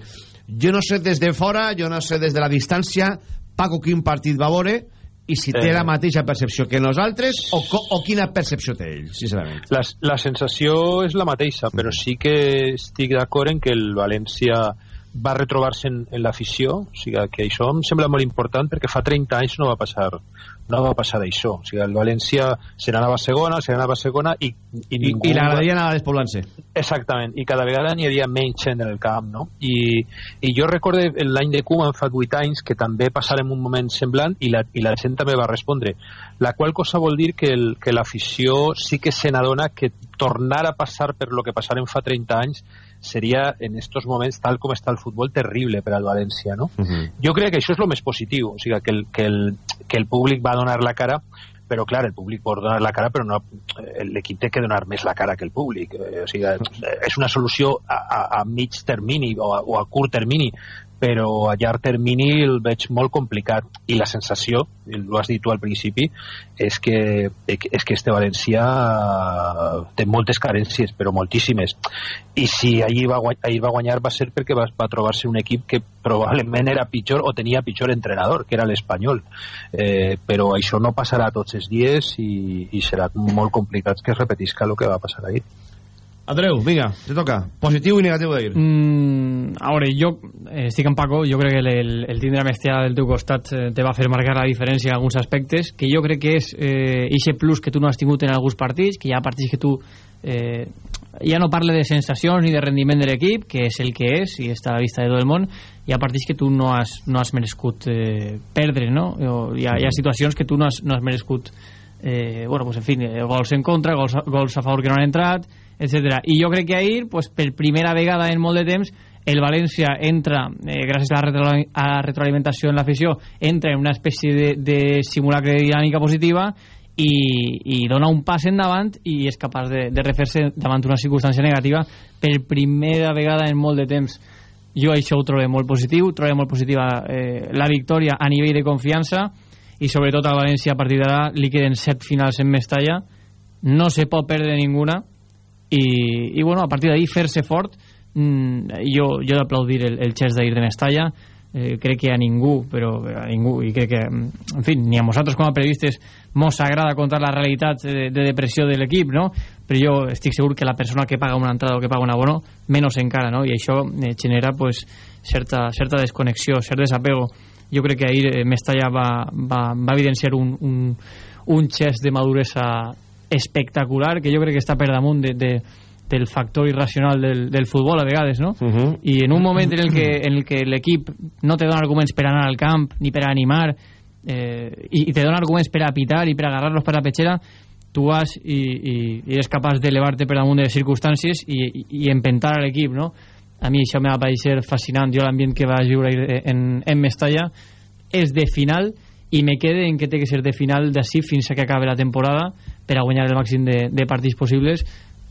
Jo no sé des de fora, jo no sé des de la distància Paco quin partit va veure i si té la mateixa percepció que nosaltres o, o quina percepció té ell, sincerament. La, la sensació és la mateixa, però sí que estic d'acord en que el València va retrobar-se en, en l'afició, o sigui que això em sembla molt important perquè fa 30 anys no va passar no va passar això, o sigui el València se n'anava a segona, se n'anava a segona i, i, ningú... I, i la graderia anava despoblant-se exactament, i cada vegada n'hi havia menys gent en el camp, no? I, i jo recorde l'any de Koeman fa 8 anys que també passarem un moment semblant i la, i la gent també va respondre la qual cosa vol dir que, el, que l'afició sí que se n'adona que tornar a passar per lo que passarem fa 30 anys seria en estos moments, tal com està el futbol, terrible per al València, no? Uh -huh. Jo crec que això és el més positiu, o sigui, que el, que el, que el públic va donar la cara però clar, el públic pot donar la cara però no, l'equip té que donar més la cara que el públic eh, o sigui, és una solució a, a, a mig termini o a, o a curt termini però a llarg termini el veig molt complicat. I la sensació, ho has dit tu al principi és que, és que este València té moltes carències, però moltíssimes. I si ahir va, ahir va guanyar va ser perquè va, va trobar-se un equip que probablement era pitjor o tenia pitjor entrenador, que era l'Espanyol. Eh, però això no passarà tots els dies i, i serà molt complicat que es repetisca el que va passar ahir Andreu, vinga, te toca. Positiu i negatiu d'ahir. Mm, a veure, jo eh, estic amb Paco, jo crec que el, el tindre Mestia del teu costat eh, te va fer marcar la diferència en alguns aspectes, que jo crec que és eh, eixe plus que tu no has tingut en alguns partits, que hi ha partits que tu eh, ja no parle de sensacions ni de rendiment de l'equip, que és el que és i està a la vista de tot el món, hi ha partits que tu no has, no has merescut eh, perdre, no? O hi, ha, hi ha situacions que tu no has, no has merescut eh, bueno, pues en fi, eh, gols en contra, gols, gols a favor que no han entrat, etc. I jo crec que ahir, pues, per primera vegada en molt de temps, el València entra, eh, gràcies a la, retro a la retroalimentació en l'afició, entra en una espècie de, de simulacre de dinàmica positiva i, i dona un pas endavant i és capaç de, de refer-se davant una circumstància negativa per primera vegada en molt de temps. Jo això ho trobo molt positiu, trobo molt positiva eh, la victòria a nivell de confiança i sobretot al València a partir d'ara li queden set finals en Mestalla no se pot perdre ninguna i, i bueno, a partir d'ahir fer-se fort mm, jo, jo d'aplaudir el, el xest d'ahir de Mestalla eh, crec que a ningú però a ningú i crec que en fi, ni a nosaltres com a periodistes mos agrada contar la realitat de, de depressió de l'equip no? però jo estic segur que la persona que paga una entrada o que paga un abono menys encara no? i això eh, genera pues, certa, certa desconnexió, cert desapego jo crec que ahir eh, Mestalla va, va, va evidenciar un, un, un xest de maduresa espectacular que jo crec que està per damunt de, de, del factor irracional del, del futbol a vegades, no? Uh -huh. I en un moment en el que en el que l'equip no te dona arguments per anar al camp ni per animar eh, i, i te dona arguments per a pitar i per agarrar-los per la petxera tu vas i, i, i eres capaç d'elevar-te per damunt de les circumstàncies i, i, i empentar a l'equip, no? A mi això m'ha parecer fascinant. Jo l'ambient que va viure en, en Mestalla és de final i me quede en que té que ser de final d'ací fins a que acabe la temporada per a guanyar el màxim de, de partits possibles.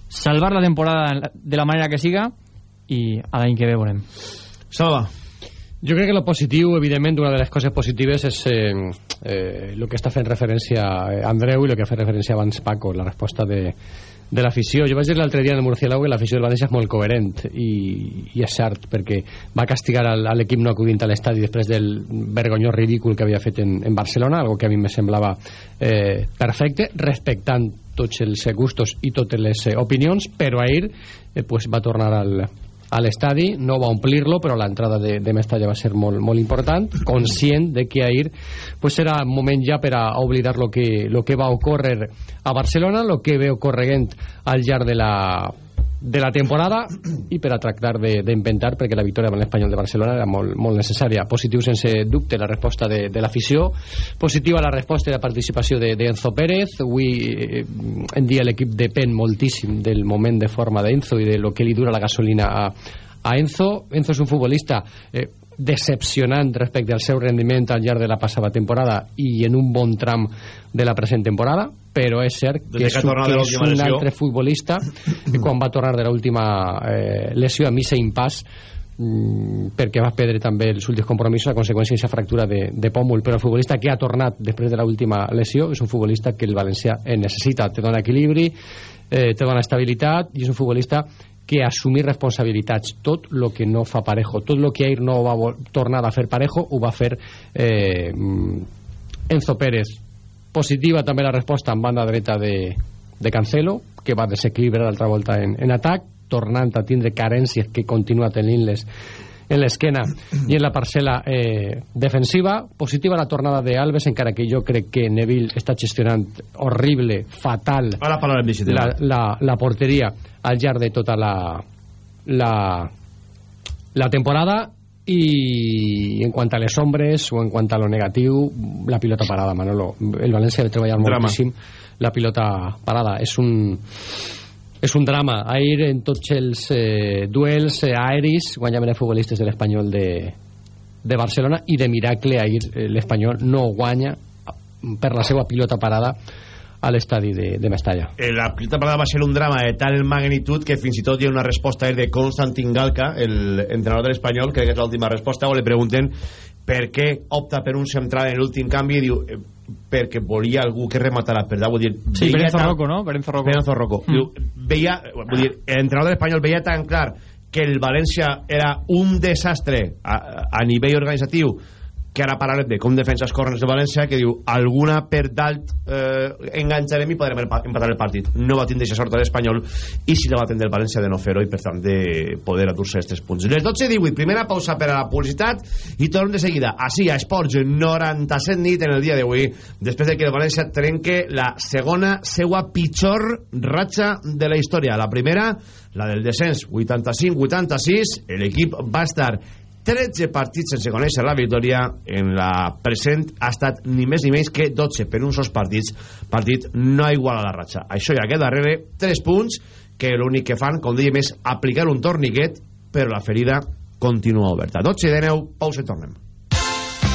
Salvar la temporada de la manera que siga i a l'any que ve veurem. Salva. Jo crec que lo positiu, evidentment, una de les coses positives és eh, eh, el que està fent referència a Andreu i el que ha fet referència abans Paco, la resposta de, de l'afició. Jo vaig dir l'altre dia en el Murciélago que l'afició del València és molt coherent i, i és cert perquè va castigar a l'equip no acudint a l'estadi després del vergonyós ridícul que havia fet en, en Barcelona, algo que a mi me semblava eh, perfecte, respectant tots els gustos i totes les eh, opinions, però ahir eh, pues va tornar al, a l'estadi, no va omplir-lo, però l'entrada de, de Mestalla va ser molt, molt important, conscient de que ahir pues, era moment ja per a oblidar lo que, lo que va ocórrer a Barcelona, lo que veu corregent al llarg de la, de la temporada i per a tractar d'inventar perquè la victòria amb l'Espanyol de Barcelona era molt, molt necessària. Positiu sense dubte la resposta de, de l'afició, positiva la resposta i la participació d'Enzo de, Pérez. Avui eh, en dia l'equip depèn moltíssim del moment de forma d'Enzo i de lo que li dura la gasolina a, a Enzo. Enzo és un futbolista eh, decepcionant respecte al seu rendiment al llarg de la passada temporada i en un bon tram de la present temporada però és cert que, que és, un, que és un altre futbolista que quan va tornar de l'última eh, lesió a mi s'impàs mm, perquè va perdre també els últims compromisos a conseqüència d'aquesta fractura de, de pòmul. Però el futbolista que ha tornat després de l'última lesió és un futbolista que el València necessita. Te dona equilibri, eh, te dona estabilitat i és un futbolista que assumir responsabilitats. Tot el que no fa Parejo tot el que ahir no va tornar a fer Parejo ho va fer eh, Enzo Pérez. Positiva també la resposta en banda dreta de, de Cancelo que va desequilibrar l'altra volta en, en atac tornant a tindre carències que continua tenint-les en l'esquena i en la parcel·la eh, defensiva. Positiva la tornada de Alves, encara que jo crec que Neville està gestionant horrible, fatal la, la, la porteria al llarg de tota la, la, la temporada i en quant a les ombres o en quant a lo negatiu la pilota parada Manolo. El València ha treballat moltíssim la pilota parada. És un és un drama. Ahir en tots els eh, duels eh, aeris guanyaven els futbolistes de l'Espanyol de, de Barcelona i de miracle. Ahir eh, l'Espanyol no guanya per la seva pilota parada a l'estadi de, de Mestalla. Eh, la pilota parada va ser un drama de tal magnitud que fins i tot hi ha una resposta de Constantin Galca, el entrenador de l'Espanyol, crec que és l'última resposta, on li pregunten per què opta per un central en l'últim canvi i diu eh, perquè volia algú que rematara per vull dir, sí, Berenzo Rocco, no? Berenzo Rocco, Berenzo Rocco. Mm. Diu, veia, vull dir, l'entrenador de l'Espanyol veia tan clar que el València era un desastre a, a nivell organitzatiu que ara parlarem de com defensa els corners de València que diu, alguna per dalt eh, enganxarem i podrem empatar el partit. No va tindre aquesta sort a l'Espanyol i si la va tindre el València de no fer-ho i per tant de poder atur-se aquests punts. Les 12.18, primera pausa per a la publicitat i tornem de seguida, així a Esports 97 nit en el dia d'avui després de que el València trenque la segona seua pitjor ratxa de la història. La primera, la del descens 85-86, l'equip va estar 13 partits sense conèixer la victòria en la present ha estat ni més ni menys que 12 per uns sols partits. Partit no igual a la ratxa. Això ja queda darrere. 3 punts que l'únic que fan, com dèiem, és aplicar un torniquet però la ferida continua oberta. 12 de 9, pausa i tornem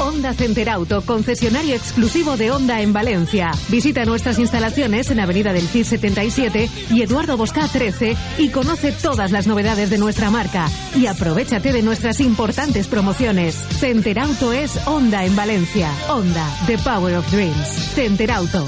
Honda Center Auto, concesionario exclusivo de Honda en Valencia. Visita nuestras instalaciones en Avenida del CIR 77 y Eduardo Bosca 13 y conoce todas las novedades de nuestra marca. Y aprovechate de nuestras importantes promociones. Center Auto es Honda en Valencia. Honda, the power of dreams. Center Auto.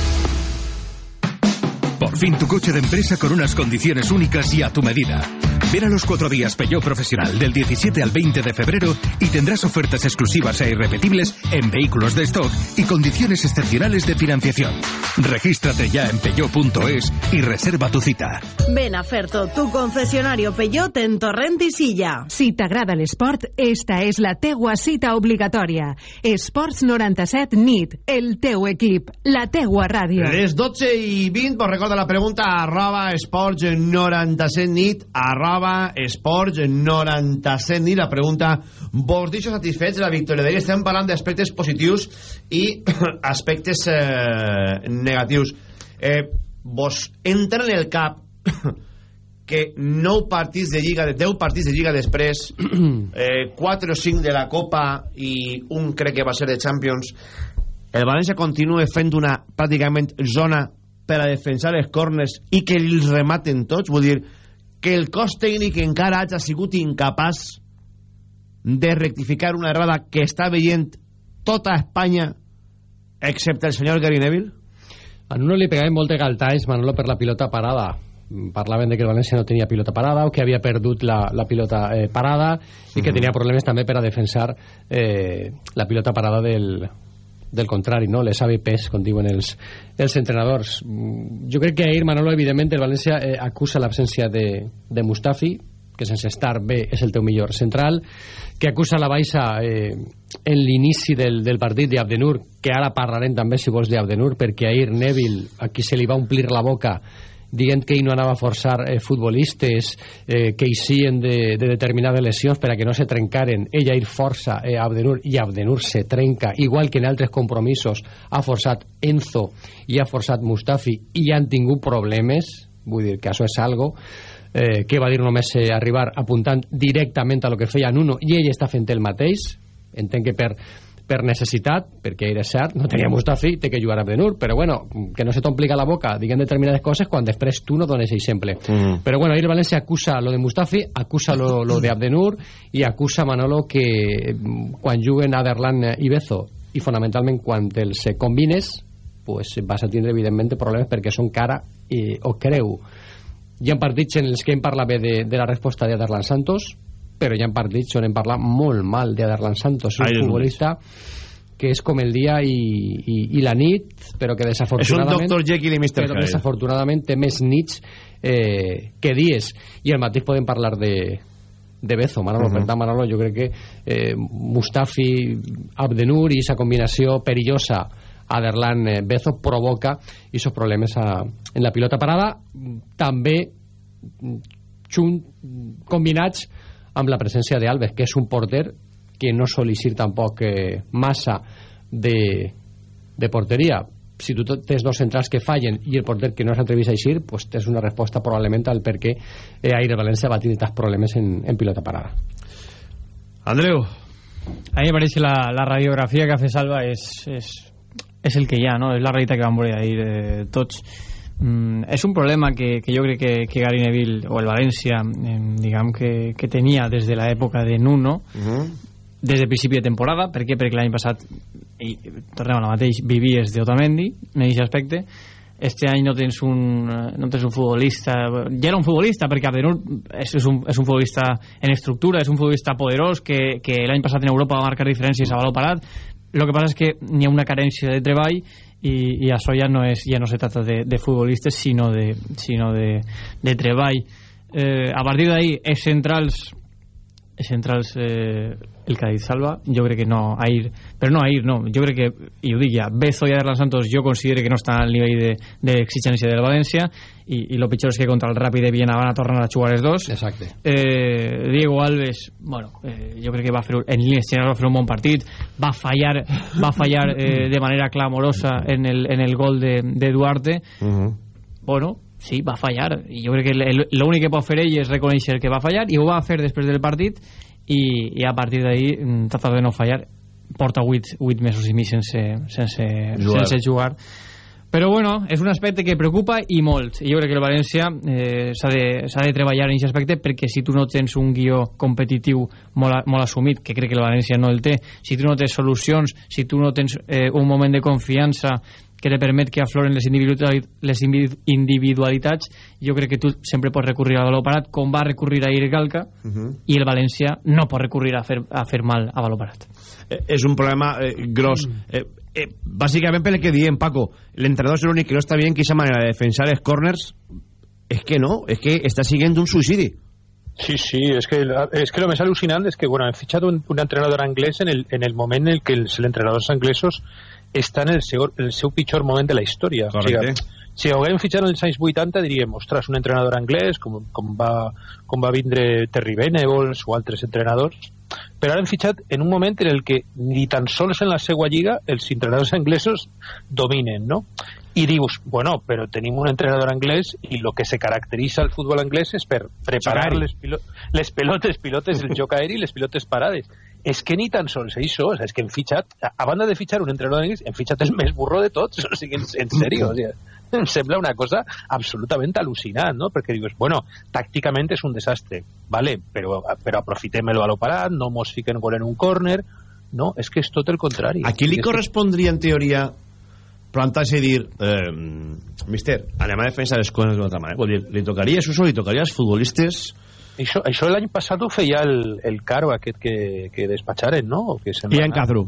Por fin tu coche de empresa con unas condiciones únicas y a tu medida. Ven a los cuatro días Peugeot Profesional del 17 al 20 de febrero y tendrás ofertas exclusivas e irrepetibles en vehículos de stock y condiciones excepcionales de financiación. Regístrate ya en peugeot.es y reserva tu cita. Ven a Ferto, tu concesionario Peugeot en Torrent i Silla. Si t'agrada l'esport, esta és la teua cita obligatòria. Esports 97 NIT, el teu equip, la teua ràdio. Les 12 i 20, vos recordo la pregunta arroba esports 97 NIT arroba acaba Esports 97 i la pregunta vos deixo satisfets de la victòria d'ahir estem parlant d'aspectes positius i aspectes eh, negatius. Eh, vos entra en el cap que 9 partits de Lliga, de 10 partits de Lliga després, eh, 4 o 5 de la Copa i un crec que va ser de Champions, el València continua fent una pràcticament zona per a defensar els corners i que els rematen tots, vull dir que el cos tècnic encara hagi sigut incapaç de rectificar una errada que està veient tota Espanya excepte el senyor Gary Neville? A Nuno li pegaven molt de galtalls, Manolo, per la pilota parada parlaven de que el València no tenia pilota parada o que havia perdut la, la pilota eh, parada i que tenia problemes també per a defensar eh, la pilota parada del, del contrari, no? les ABPs, com diuen els, els entrenadors. Jo crec que ahir, Manolo, evidentment, el València eh, acusa l'absència de, de Mustafi, que sense estar bé és el teu millor central, que acusa la baixa eh, en l'inici del, del partit d'Abdenur, que ara parlarem també, si vols, d'Abdenur, perquè ahir Neville, a qui se li va omplir la boca dient que no anava a forçar eh, futbolistes eh, que eixien de, de determinades lesions a que no se trencaren. Ella ir força eh, Abdenur i Abdenur se trenca igual que en altres compromisos ha forçat Enzo i ha forçat Mustafi i han tingut problemes vull dir que això és algo eh, que va dir només eh, arribar apuntant directament a lo que feia Nuno i ell està fent el mateix. Entenc que per per necessitat, perquè era cert, no tenia Mustafi, té que jugar a Benur, però bueno, que no se t'omplica la boca diguem determinades coses quan després tu no dones exemple. Mm. Però bueno, ahir València acusa lo de Mustafi, acusa lo, lo de Abdenur i acusa Manolo que mm, quan juguen Aderlan i Bezo i fonamentalment quan els combines pues vas a tindre evidentment problemes perquè són cara eh, o creu. Hi ha partits en els que hem parlat bé de, de la resposta d'Aderlan Santos, però hi ha partits on hem parlat molt mal d'Adarlan Santos, un Ai, futbolista que és com el dia i, i, i la nit, però que desafortunadament... És un Dr. Jekyll i Mr. Però Hyde. desafortunadament té més nits eh, que dies. I el mateix podem parlar de, de Bezo, Manolo. Uh -huh. Per tant, Manolo, jo crec que eh, Mustafi, Abdenur i aquesta combinació perillosa Aderlan-Bezo eh, provoca aquests problemes a, en la pilota parada. També xun, combinats amb la presència d'Alves, que és un porter que no sol·licir tampoc eh, massa de, de porteria. Si tu tens dos centrals que fallen i el porter que no s'atrevís a eixir, pues tens una resposta probablement al per què eh, Aire València va tenir tants problemes en, en pilota parada. Andreu. A mi pareix que la, la radiografia que ha fet Salva és, és, és el que hi ha, no? és la realitat que vam veure ahir eh, tots Mm, és un problema que, que jo crec que, que Gary Neville o el València eh, diguem que, que tenia des de l'època de Nuno uh -huh. des de principi de temporada per què? perquè l'any passat i tornem a la mateix vivies d'Otamendi en aquest aspecte este any no tens un, no tens un futbolista ja era un futbolista perquè Abdenur és, és, un, és un futbolista en estructura és un futbolista poderós que, que l'any passat en Europa va marcar diferències a valor parat el que passa és que n'hi ha una carència de treball i, i això ja no, és, ja no se trata de, de futbolistes sinó de, sinó de, de treball eh, a partir d'ahí els centrals centrals eh, el dit Salva. Jo crec que no, Air, però no Air no, jo crec que, i ho dic ja Bezo i Aderlan Santos jo considero que no estan al nivell d'exigència de, del València i, i lo pitjor és que contra el Ràpid de Viena van a tornar a jugar els dos. Exacte. Eh, Diego Alves bueno, eh, jo crec que va fer en línies generals va fer un bon partit va fallar, va fallar eh, de manera clamorosa en el, en el gol de, de Duarte. Uh -huh. bueno, sí, va fallar i jo crec que l'únic que pot fer ell és reconèixer que va fallar i ho va fer després del partit i, i a partir d'ahir mm, trata de no fallar porta 8, 8 mesos i mig sense, sense, jugar. sense jugar però bueno, és un aspecte que preocupa i molt. I jo crec que el València eh, s'ha de, de treballar en aquest aspecte perquè si tu no tens un guió competitiu molt, molt assumit, que crec que el València no el té, si tu no tens solucions, si tu no tens eh, un moment de confiança que te permet que afloren les, les individualitats, jo crec que tu sempre pots recurrir al valor parat, com va recurrir a Galca, uh -huh. i el València no pot recurrir a fer, a fer mal a valor parat. Eh, és un problema eh, gros. Mm. Eh, eh, bàsicament pel que diem, Paco, l'entrenador és l'únic que no està bien que aquesta manera de defensar els corners és que no, és que està siguent un suïcidi. Sí, sí, es que, es que lo más alucinante es que, bueno, han fichado un, un entrenador inglés en el, en el moment en el que els entrenadors anglesos està en el seu, el seu pitjor moment de la història. O sigui, si haguem fitxat els anys 80 diríem, ostres, un entrenador anglès com, com, va, com va vindre Terry Venables o altres entrenadors però ara hem fitxat en un moment en el que ni tan sols en la seva lliga els entrenadors anglesos dominen, no? i dius, bueno, però tenim un entrenador anglès i el que se caracteritza el futbol anglès és per preparar les, pilo les pelotes, pilotes, el joc aeri i les pilotes parades. És que ni tan sols això, o sigui, és que hem fitxat, a banda de fitxar un entrenador anglès, hem fitxat el més burro de tots, o sigui, en, en sèrio, o sigui, em sembla una cosa absolutament al·lucinant, no? Perquè dius, bueno, tàcticament és un desastre, vale, però, però aprofitem el valor parat, no mos fiquen gol en un córner, no, és que és tot el contrari. A qui li correspondria, en teoria, plantar-se i dir eh, mister, anem a defensar les coses d'una altra manera Vull dir, li tocaria això o li tocaria als futbolistes això, això l'any passat ho feia el, el caro aquest que, que despatxaren no? Que I en Cadru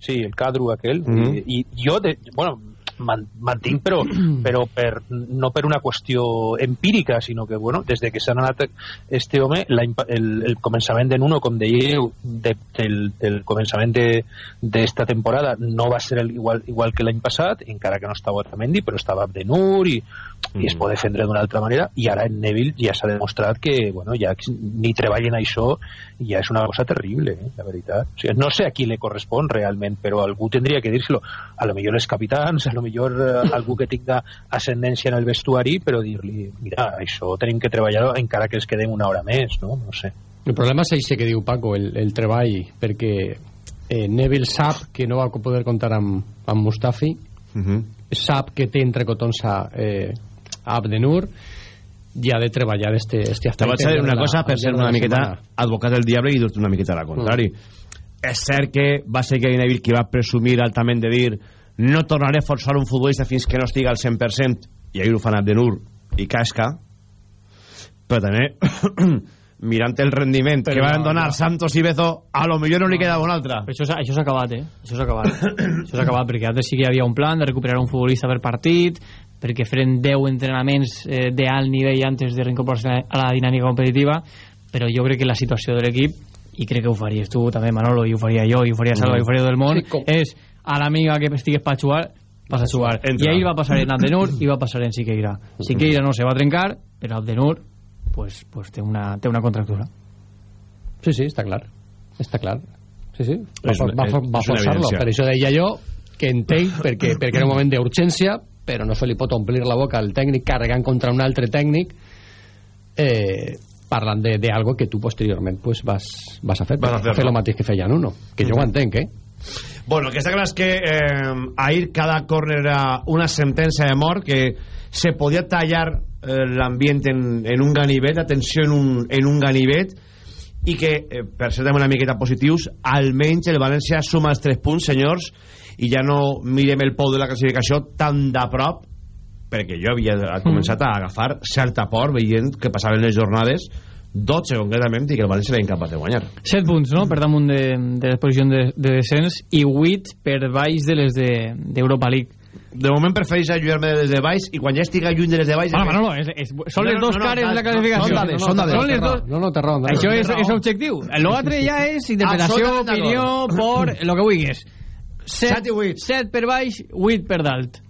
sí, el Cadru aquell mm -hmm. I, i jo, de, bueno, mantinc però, però per, no per una qüestió empírica sinó que bueno, des de que s'ha anat este home la, el, el començament de Nuno com dèieu de, del, del començament d'esta de, temporada no va ser el, igual, igual que l'any passat encara que no estava Otamendi però estava Abdenur i, mm. i es pot defendre d'una altra manera i ara en Neville ja s'ha demostrat que bueno, ja ni treballen això ja és una cosa terrible eh, la veritat o sigui, no sé a qui le correspon realment però algú tindria que dir-se-lo a lo millor els capitans a lo millor eh, algú que tinga ascendència en el vestuari però dir-li mira això tenim que treballar encara que es quedem una hora més no, no sé el problema és això que diu Paco, el, el treball perquè eh, Neville sap que no va poder comptar amb, amb Mustafi uh -huh. sap que té entre cotons a eh, Abdenur i ha de treballar este, este aspecte. Te vaig a dir una cosa per ser una miqueta setmana. advocat del diable i dir-te una miqueta a la contrari. Mm. És cert que va ser Gary Neville qui va presumir altament de dir no tornaré a forçar un futbolista fins que no estigui al 100% i ahir ho fan Abdenur i Casca. Però també mirant el rendiment però que van no, donar no. Santos i Bezo a lo millor no li queda un altre. Però això s'ha acabat eh? Això s'ha acabat. Això s'ha acabat perquè antes sí que hi havia un plan de recuperar un futbolista per partit perquè feren 10 entrenaments eh, de alt nivell antes de reincorporar-se a la dinàmica competitiva però jo crec que la situació de l'equip i crec que ho faries tu també Manolo i ho faria jo i ho faria Salva mm. i ho faria tot el món sí, és a l'amiga que estigues per jugar vas a jugar. Entra. i ahir va passar en Abdenur i va passar en Siqueira. Siqueira no se va trencar però Abdenur pues, pues té, una, té una contractura. Sí, sí, està clar. Està clar. Sí, sí, va, és, va, va, va forçar-lo. per això deia jo que entenc perquè, perquè era un moment d'urgència però no se li pot omplir la boca al tècnic carregant contra un altre tècnic eh, parlant d'algo que tu posteriorment pues, vas, vas a fer, vas a fer, fer el mateix que feia Nuno que jo ho entenc, eh? Bueno, el que està clar és que eh, ahir cada córner era una sentència de mort que se podia tallar eh, l'ambient en, en un ganivet, atenció en un, en un ganivet i que, eh, per ser una miqueta positius, almenys el València suma els 3 punts, senyors, i ja no mirem el pou de la classificació tan de prop perquè jo havia començat a agafar certa por veient que passaven les jornades 12 concretament i que el València era incapaç de guanyar. 7 punts no? per damunt de, de la posició de, de descens i 8 per baix de les d'Europa de, League. De moment prefereix allunyar-me de les de baix i quan ja estigui lluny de les de baix ah, no, no, és, és, són les dos no, no, cares no, de la classificació. són dades, són dades, són les dos. No, no, té raó, això és, és objectiu. L'altre ja és interpretació, opinió por lo que vulguis. 7, 7 per baix 8 per dalt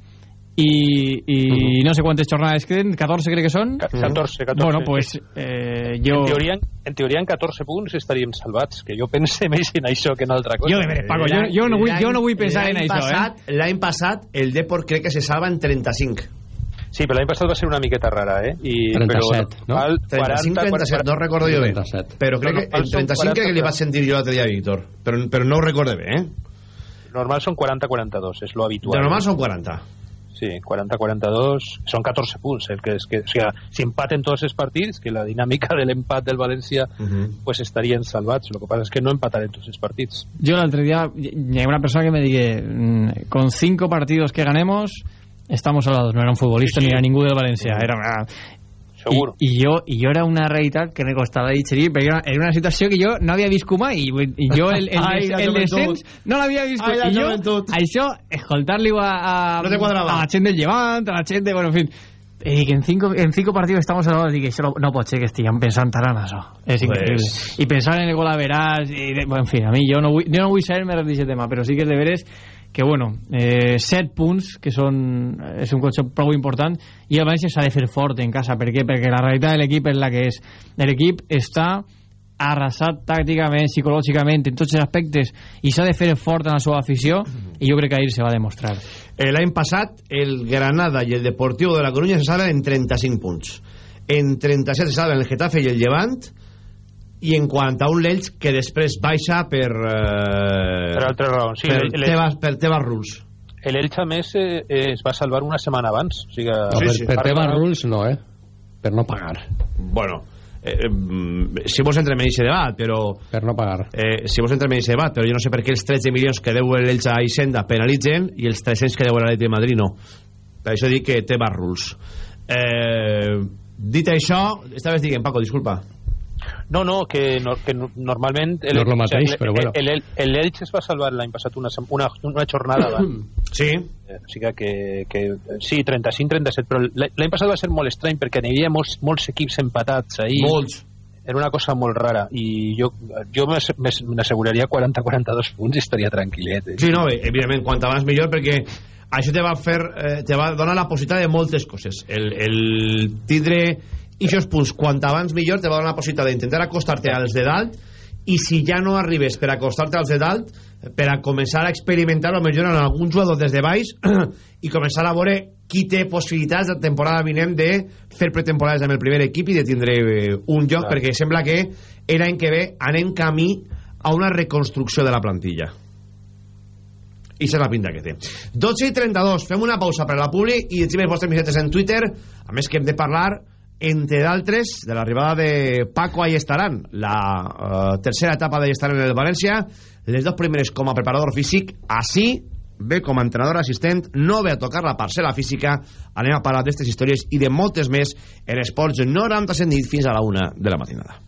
i, i uh -huh. no sé quantes jornades queden 14 crec que són 14, 14 bueno, pues, eh, jo... en, teoria, en teoria en 14 punts estaríem salvats que jo pense més en això que en altra cosa jo, de veres, Paco, jo, jo, no vull, jo no vull pensar en això passat, eh? l'any passat el Deport crec que se salva en 35 Sí, però l'any passat va ser una miqueta rara, eh? I, 37, però, no? 35, 37, no recordo jo bé. 37. Però crec no, no, que el 35 40, crec que li va sentir jo l'altre dia a Víctor. Però, però no ho recorde bé, eh? Normal són 40-42, és lo habitual. De normal són 40. Sí, 40-42, són 14 punts. El que és que, o sigui, si empaten tots els partits, que la dinàmica de l'empat del València uh -huh. pues estarien salvats. El que passa és que no empataren tots els partits. Jo l'altre dia hi ha una persona que me digue mm, con cinco partidos que ganemos estamos salados. No era un futbolista sí, sí. ni era ningú del València. Era, Seguro. I, i, jo, I jo era una realitat que me costava digerir, perquè era, era una situació que jo no havia viscut mai, i, i jo el, el, Ai, el, el descens no l'havia viscut. Ai, I jo, això, escoltar-li a, a, no a la gent del Llevant, a la gent de... Bueno, en fin, i dic, en cinco, en cinco partidos estamos a la això no, no pot ser que estiguem pensant tant en això. És increïble. Pues... I pensar en el gol a veràs, i, bueno, en fi, a mi jo no vull, jo no vull saber més d'aquest tema, però sí que és de veres que bueno, eh, 7 punts, que són, és un concepte prou important, i el València s'ha de fer fort en casa. Per què? Perquè la realitat de l'equip és la que és. L'equip està arrasat tàcticament, psicològicament, en tots els aspectes, i s'ha de fer fort en la seva afició, i jo crec que ahir se va demostrar. L'any passat, el Granada i el Deportivo de la Coruña se salven en 35 punts. En 37 se salven el Getafe i el Llevant, en quant a un l'Elx que després baixa per... Eh, per altres raons, sí. Per, el- el- teva, per teves rules. L'Elx, a més, eh, es va salvar una setmana abans. O sigui, No, per, per teves rules no, eh? Per no pagar. Bueno, eh, eh, si vos entrem en aquest debat, però... Per no pagar. Eh, si vos entrem en aquest debat, però jo no sé per què els 13 milions que deu l'Elx a Hisenda penalitzen i els 300 que deu l'Atleti de Madrid no. Per això dic que té bars rules. Eh, dit això, estaves dient, Paco, disculpa. No, no, que, no, que no- normalment... No és lo mateix, però bueno. El, el, el Elx es va salvar l'any passat una, una, una jornada abans. Sí. Eh, O sigui que, que sí, 35-37, però l'any passat va ser molt estrany perquè n'hi havia molts, molts equips empatats ahir. Molts. Era una cosa molt rara i jo, jo m'ass- m'ass- m'asseguraria 40-42 punts i estaria tranquil·let. Eh? Sí, no, evidentment, quant abans millor, perquè això te va fer, eh, te va donar la possibilitat de moltes coses. El, el tindre ixos punts. Quant abans millor. Te va donar la possibilitat d'intentar acostar-te als de dalt. I si ja no arribes per acostar-te als de dalt per a començar a experimentar o millor en algun jugador des de baix i començar a veure qui té possibilitats de temporada vinent de fer pretemporades amb el primer equip i de tindre eh, un lloc Clar. perquè sembla que era en que ve anem camí a una reconstrucció de la plantilla. I és la pinta que té. 12 i 32, fem una pausa per a la publi i els vostres missatges en Twitter. A més que hem de parlar entre d'altres de l'arribada de Paco Ayestaran la eh, tercera etapa d'Ayestaran en el València. Les dos primeres com a preparador físic així ve com a entrenador assistent no ve a tocar la parcel·la física. Anem a parlar d'aquestes històries i de moltes més en Esports 90 nit fins a la una de la matinada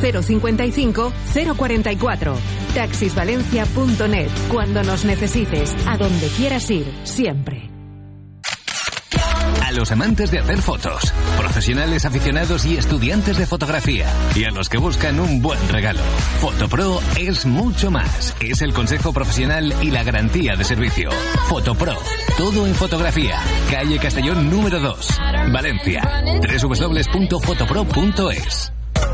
055 044. Taxisvalencia.net. Cuando nos necesites, a donde quieras ir, siempre. A los amantes de hacer fotos, profesionales aficionados y estudiantes de fotografía, y a los que buscan un buen regalo. Fotopro es mucho más. Es el consejo profesional y la garantía de servicio. Fotopro, todo en fotografía. Calle Castellón número 2, Valencia. www.fotopro.es.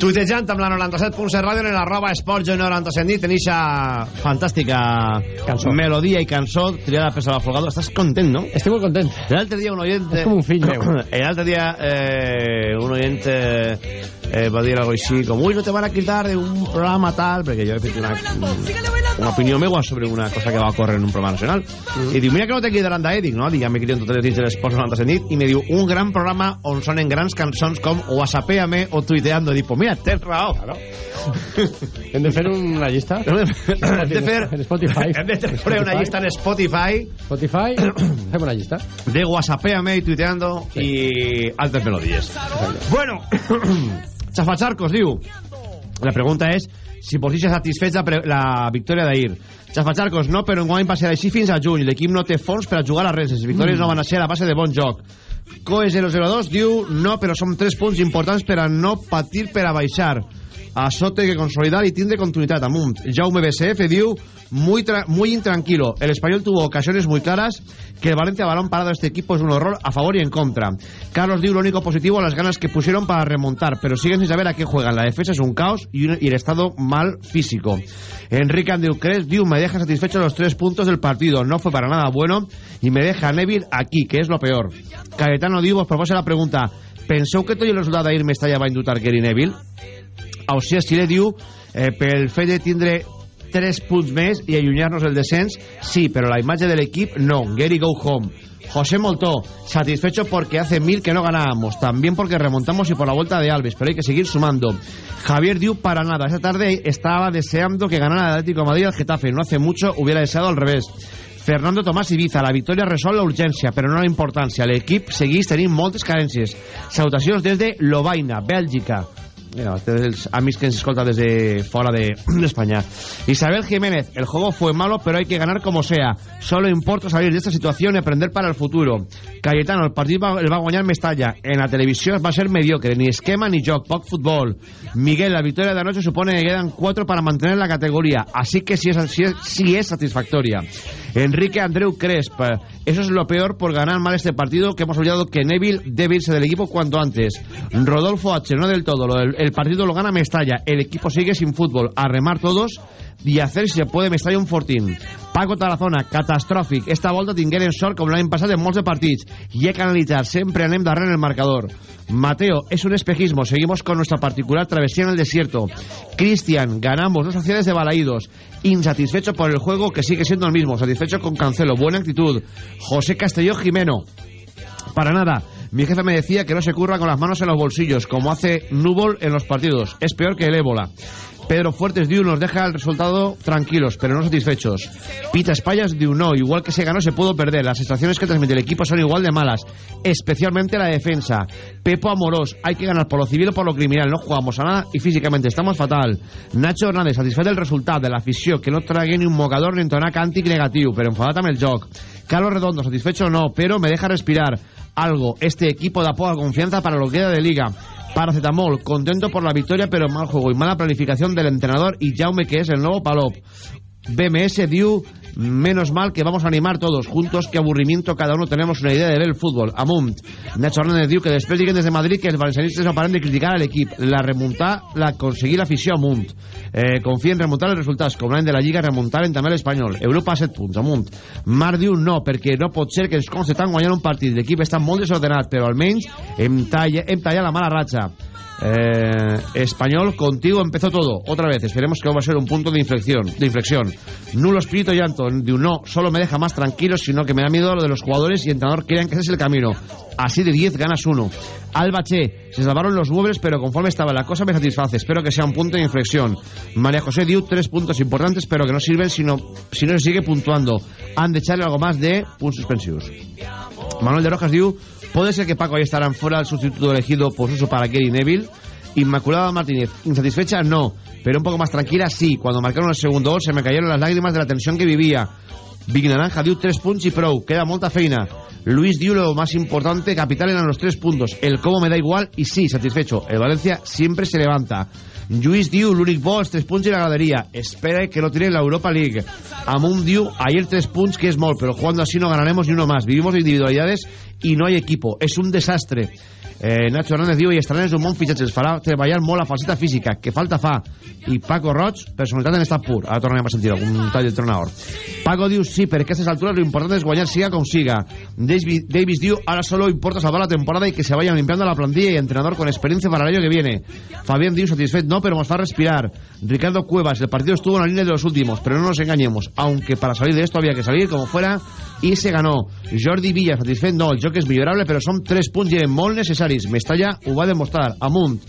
Tuitejant amb la 97.7 ràdio en l'arroba esports 97 nit en eixa fantàstica cançó. melodia i cançó triada per Salva Folgado. Estàs content, no? Estic molt content. L'altre dia un oient... És com un fill meu. L'altre dia eh, un oient eh, eh, va dir algo així com ui, no te van a quitar de un programa tal perquè jo he fet una, una opinió meua sobre una cosa que va ocórrer en un programa nacional. I diu, mira que no te quitaran d'ahí dic, no, dic, ja m'he quitat totes les nits de l'Esports 97 nit i me diu, un gran programa on sonen grans cançons com Whatsappéame o Tuiteando dic, pues mira, tens raó claro. Hem de fer una llista? hem de fer En Spotify. hem de fer una llista en Spotify. Spotify, fem una llista. de Whatsappéame y Tuiteando y altres melodies bueno Chafacharcos diu. La pregunta és si por si s'ha satisfet la, la victòria d'ahir. Chafacharcos no, però enguany passarà així fins a juny. L'equip no té fons per a jugar a res les victòries no van a ser a base de bon joc. Coe 002 diu no, però som 3 punts importants per a no patir per a baixar a que consolidar y tindre continuidad amunt. Jaume BCF diu muy, muy intranquilo. El español tuvo ocasiones muy claras que el Valencia balón parado de este equipo es un horror a favor y en contra. Carlos diu lo único positivo las ganas que pusieron para remontar, pero siguen sin saber a qué juegan. La defensa es un caos y, un, y el estado mal físico. Enrique Andrew Cres diu me deja satisfecho los tres puntos del partido. No fue para nada bueno y me deja Neville aquí, que es lo peor. Cayetano diu vos proposa la pregunta penseu que tot el resultat d'ahir Mestalla va indutar Gary Neville? Ausias Xile diu eh, pel fet de tindre 3 punts més i allunyar-nos del descens, sí, però la imatge de l'equip no. Gary go home. José Moltó, satisfecho porque hace mil que no ganábamos, también porque remontamos y por la vuelta de Alves, pero hay que seguir sumando. Javier Diu, para nada, esta tarde estaba deseando que ganara el Atlético de Madrid al Getafe, no hace mucho hubiera deseado al revés. Fernando Tomás Ibiza, la victòria resol la urgència, però no la importància. L'equip segueix tenint moltes carències. Salutacions des de Lovaina, Bèlgica. Mira, els amics que ens escolta desde fora d'España. De Isabel Jiménez, el juego fue malo, pero hay que ganar como sea. Solo importa salir de esta situación y aprender para el futuro. Cayetano, el partit va, el va guanyar Mestalla. En la televisió va ser mediocre, ni esquema ni joc, poc futbol. Miguel, la victoria de anoche supone que quedan cuatro para mantener la categoría, así que sí es, es, sí es satisfactoria. Enrique Andreu Cresp, eso es lo peor por ganar mal este partido, que hemos olvidado que Neville debe irse del equipo cuanto antes. Rodolfo H, no del todo, del, el partido lo gana Mestalla, el equipo sigue sin fútbol, a remar todos i a hacer si se puede Mestalla un fortín. Paco Tarazona, catastròfic. Esta volta tingueren sort com l'any passat en molts de partits. I he que analitzar, sempre anem darrere en el marcador. Mateo, es un espejismo, seguimos con nuestra particular travesía en el desierto. Cristian, ganamos, no sociedades de balaídos. Insatisfecho por el juego que sigue siendo el mismo. Satisfecho con Cancelo, buena actitud. José Castelló Jimeno, para nada. Mi jefe me decía que no se curra con las manos en los bolsillos, como hace Nubol en los partidos. Es peor que el ébola. Pedro Fuertes diu nos deja el resultado tranquilos, pero no satisfechos. Pita Espallas diu no, igual que se ganó se pudo perder. Las sensaciones que transmite el equipo son igual de malas, especialmente la defensa. Pepo Amorós, hay que ganar por lo civil o por lo criminal, no jugamos a nada y físicamente estamos fatal. Nacho Hernández, satisfet del resultat de l'afició, que no trague ni un mocador ni entonar càntic negatiu, però enfadat amb el joc. Carlos Redondo, satisfecho no, pero me deja respirar algo. Este equipo da poca confianza para lo que queda de liga. Paracetamol, contento por la victoria, pero mal juego y mala planificación del entrenador y Jaume, que es el nuevo Palop. BMS Diu, menos mal que vamos a animar todos juntos, qué aburrimiento, cada uno tenemos una idea de ver el fútbol. Amunt. Nacho Hernández diu que després diguen des de Madrid que els valencianistes no paren de criticar a l'equip. La remuntar, la conseguir l'afició amunt. Eh, confia en remuntar els resultats, com l'any de la Lliga, remuntaren també l'Espanyol. Europa 7 punts, amunt. Mar diu no, perquè no pot ser que ens conste tant guanyant un partit. L'equip està molt desordenat, però almenys hem, talla, hem tallat la mala ratxa. Eh, español, contigo empezó todo. Otra vez, esperemos que va a ser un punto de inflexión. De inflexión. Nulo espíritu llanto. De un no, solo me deja más tranquilo, sino que me da miedo lo de los jugadores y entrenador crean que ese es el camino. Así de 10 ganas uno. Alba Che, se salvaron los muebles, pero conforme estaba la cosa me satisface. Espero que sea un punto de inflexión. María José dio tres puntos importantes, pero que no sirven si no, si no se sigue puntuando. Han de echarle algo más de puntos suspensivos. Manuel de Rojas diu Puede ser que Paco ahí estarán fuera el sustituto elegido por uso para Gary Neville. Inmaculada Martínez, insatisfecha no, pero un poco más tranquila sí. Cuando marcaron el segundo gol se me cayeron las lágrimas de la tensión que vivía. Big Naranja dio tres puntos y pro, queda molta feina. Luis dio lo más importante, capital eran los tres puntos. El cómo me da igual y sí, satisfecho. El Valencia siempre se levanta. Lluís diu, l'únic bo els 3 punts i la gradería. Espera que lo tiene la Europa League. Amunt diu, ayer 3 punts, que es molt, pero jugando así no ganaremos ni uno más. Vivimos de individualidades y no hay equipo. Es un desastre. Eh, Nacho Hernández diu, i estaran en un bon fitxatge, els farà treballar molt la falseta física, que falta fa. I Paco Roig, personalitat en estat pur. Ara tornarem a sentir algun tall del tronador. Paco diu, sí, per aquestes altures lo importante es guanyar siga com siga. Davis, Davis diu, ahora solo importa salvar la temporada y que se vayan limpiando la plantilla y entrenador con experiencia para el año que viene. Fabián diu, satisfet no, pero nos va a respirar. Ricardo Cuevas, el partido estuvo en la línea de los últimos, pero no nos engañemos. Aunque para salir de esto había que salir como fuera y se ganó. Jordi Villa, satisfet no, el joc és millorable, però són 3 punts i eren molt necessaris. Mestalla ho va demostrar. Amunt.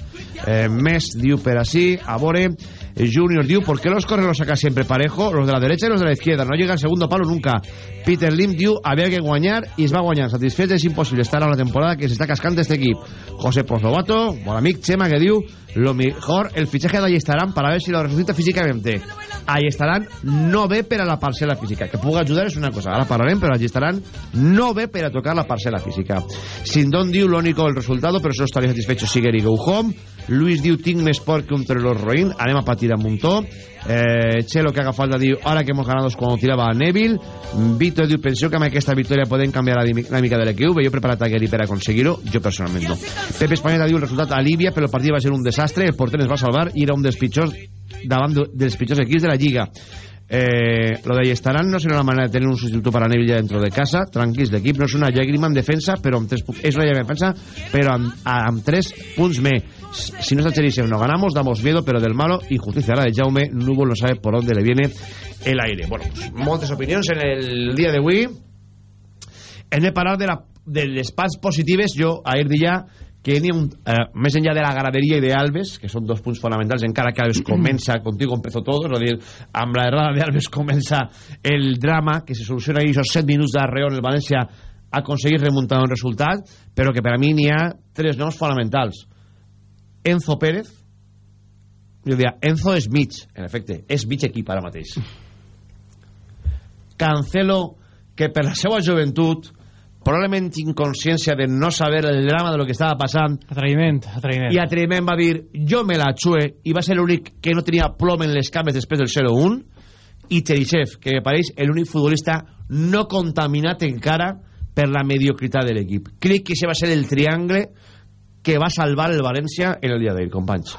Eh, més diu per així, a veure... Junior diu, ¿por qué los corre los saca siempre parejo? Los de la derecha y los de la izquierda. No llega al segundo palo nunca. Peter Lim diu, había que guanyar y es va guanyar. Satisfet es imposible estar a una temporada que se está cascando este equip. José Pozlobato, bon amic Chema, que diu, lo mejor, el fichaje de Ayestarán para ver si lo resucita físicamente. Ayestarán no ve per a la parcel·la física. Que pugui ajudar és una cosa. Ara parlarem, però Ayestarán no ve per a tocar la parcel·la física. Sindón diu, l'único el resultado, pero eso estaría satisfecho Siguer y Home. Luis diu, tinc més por que un trelor roïn, anem a patir a muntó. Eh, Chelo, que haga falta, diu, ara que hemos ganado cuando tiraba a Neville. Vito diu, penso que amb aquesta victòria podem canviar la dinàmica de l'equip. He preparat a Gary per aconseguir-ho, jo personalment no. Pepe Espanyeta diu, el resultat alivia, però el partit va ser un desastre, el porter es va salvar i era un dels pitjors davant dels pitjors equips de la Lliga. Eh, lo de Estarán no será una manera de tener un sustituto para Neville dentro de casa tranquils, l'equip no és una llàgrima en defensa però amb tres, és una llàgrima en defensa però amb, amb tres punts més si no está Cherisev no ganamos damos miedo pero del malo injusticia la de Jaume Nubo no sabe por dónde le viene el aire bueno, pues, moltes opinions en el dia d'avui hem de parlar de, la, de les parts positives jo ahir dia que ni un, eh, més enllà de la graderia i de Alves, que són dos punts fonamentals, encara que Alves comença, contigo empezó todo, és a dir, amb la errada de Alves comença el drama, que se soluciona ahí esos 7 minuts d'arreó en el València a aconseguir remuntar un resultat, però que per a mi n'hi ha tres noms fonamentals. Enzo Pérez, jo diria, Enzo és mig, en efecte, és mig equip ara mateix. Cancelo, que per la seva joventut probablement inconsciència de no saber el drama de lo que estava passant atreviment, atreviment. i atreviment va dir jo me la xue i va ser l'únic que no tenia plom en les cames després del 0-1 i Cherisev, que me pareix l'únic futbolista no contaminat encara per la mediocritat de l'equip crec que això va ser el triangle que va salvar el València en el dia d'ahir, companys.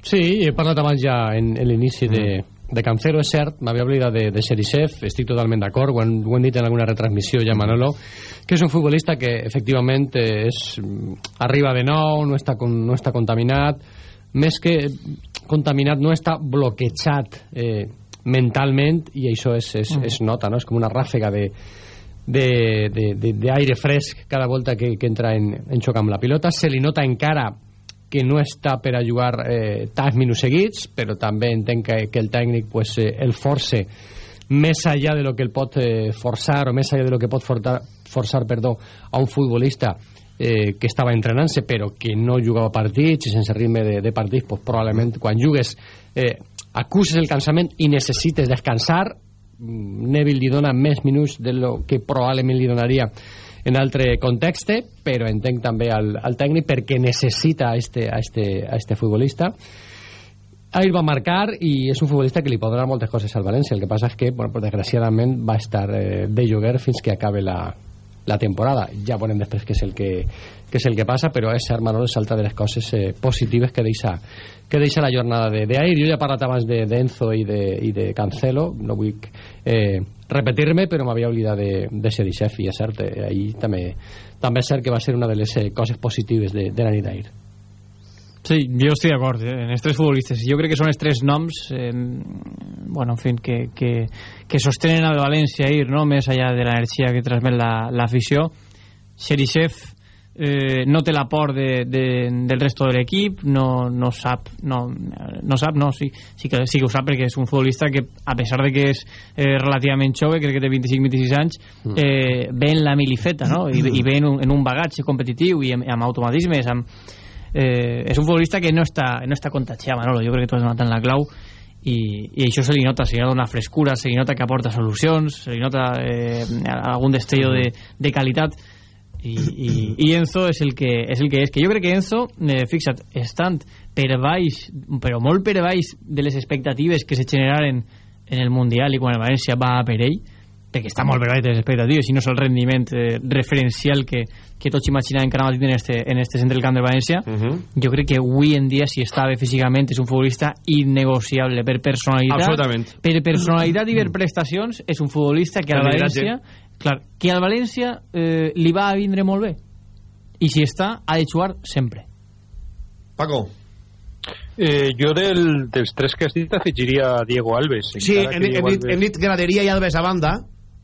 Sí, he parlat abans ja en, en l'inici de, de Cancelo, és cert, m'havia oblidat de, de Xerisev, estic totalment d'acord, ho, ho hem dit en alguna retransmissió ja, Manolo, que és un futbolista que efectivament és, arriba de nou, no està, no està contaminat, més que contaminat, no està bloquejat eh, mentalment, i això és, és, és nota, no? és com una ràfega de d'aire fresc cada volta que, que entra en, en xoc amb la pilota, se li nota encara que no està per a jugar eh, tants minuts seguits, però també entenc que, que el tècnic pues, eh, el force més allà de lo que el pot eh, forçar o més allà de lo que pot forçar, forçar perdó, a un futbolista eh, que estava entrenant-se però que no jugava partits i sense ritme de, de partits pues, probablement quan jugues eh, acuses el cansament i necessites descansar Neville li dona més minuts de lo que probablement li donaria en altre context, però entenc també al, al tècnic perquè necessita a este, a este, a este futbolista. Ahir va marcar i és un futbolista que li podrà moltes coses al València. El que passa és que, bueno, pues, desgraciadament, va estar eh, de lloguer fins que acabe la, la temporada. Ja veurem després què és el que, què és el que passa, però és cert, Manolo, és altra de les coses eh, positives que deixa, que deixa la jornada d'ahir. Jo ja he parlat abans d'Enzo de, i, de, i de Cancelo, no vull eh, repetir-me, però m'havia oblidat de, de Sericef, i és cert, eh, ahir també, també és cert que va ser una de les eh, coses positives de, de la nit d'ahir. Sí, jo estic d'acord eh, en els tres futbolistes. Jo crec que són els tres noms eh, bueno, en fin, que, que, que sostenen al València ahir, no? més allà de l'energia que transmet l'afició. La, Xerisev eh, no té l'aport de, de, del resto de l'equip, no, no sap, no, no sap, no, sí, sí, que, sí que ho sap perquè és un futbolista que, a pesar de que és eh, relativament jove, crec que té 25-26 anys, mm. eh, ve en la milifeta, no? I, i ve en un, en un bagatge competitiu i amb, amb automatismes, amb, eh, és un futbolista que no està, no està contagiat, Manolo, jo crec que tu has donat en la clau i, i això se li nota, se li nota una frescura se li nota que aporta solucions se li nota eh, algun destello de, de qualitat i, i, i Enzo és el que és el que és que jo crec que Enzo, eh, fixa't estant per baix, però molt per baix de les expectatives que se generaren en el Mundial i quan el València va per ell perquè està molt per baix de les expectatives i no és el rendiment eh, referencial que, que tots imaginaven que anava a en este, en este centre del camp de València uh -huh. jo crec que avui en dia si està bé físicament és un futbolista innegociable per personalitat per personalitat i per prestacions és un futbolista que al València clar, que al València eh, li va a vindre molt bé. I si està ha de jugar sempre. Paco. Eh, jo del, dels tres que has dit afegiria Diego Alves. Sí, hem, hem, Diego Alves... hem dit Graderia i Alves a banda,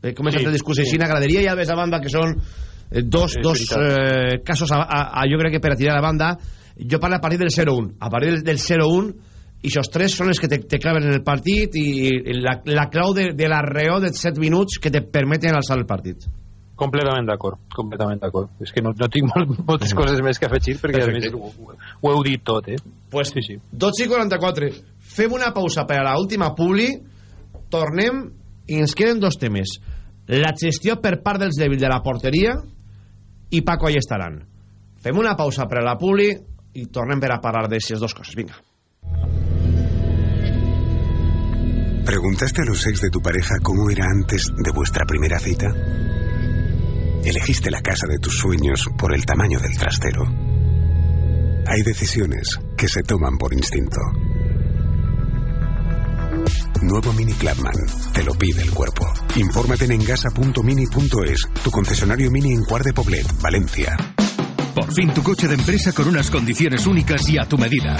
eh, com és sí, el discurs sí. Graderia i Alves a banda, que són eh, dos, sí, dos eh, casos a, a, a, jo crec que per a tirar a banda. Jo parlo a partir del 0-1 a partir del, del 0-1 i aquests tres són els que te, te claven en el partit i la, la clau de, de l'arreó de 7 minuts que te permeten alçar el partit completament d'acord, completament d'acord. És que no, no tinc molt, moltes coses més que afegir perquè a més ho, ho heu dit tot, eh? Pues sí, sí. 12 i 44. Fem una pausa per a l'última publi, tornem i ens queden dos temes. La gestió per part dels dèbils de la porteria i Paco hi estaran. Fem una pausa per a la publi i tornem per a parlar d'aquestes dues coses. Vinga. ¿Preguntaste a los ex de tu pareja cómo era antes de vuestra primera cita? ¿Elegiste la casa de tus sueños por el tamaño del trastero? Hay decisiones que se toman por instinto. Nuevo Mini Clubman. Te lo pide el cuerpo. Infórmate en engasa.mini.es, tu concesionario Mini en Cuart de Poblet, Valencia. Por fin tu coche de empresa con unas condiciones únicas y a tu medida.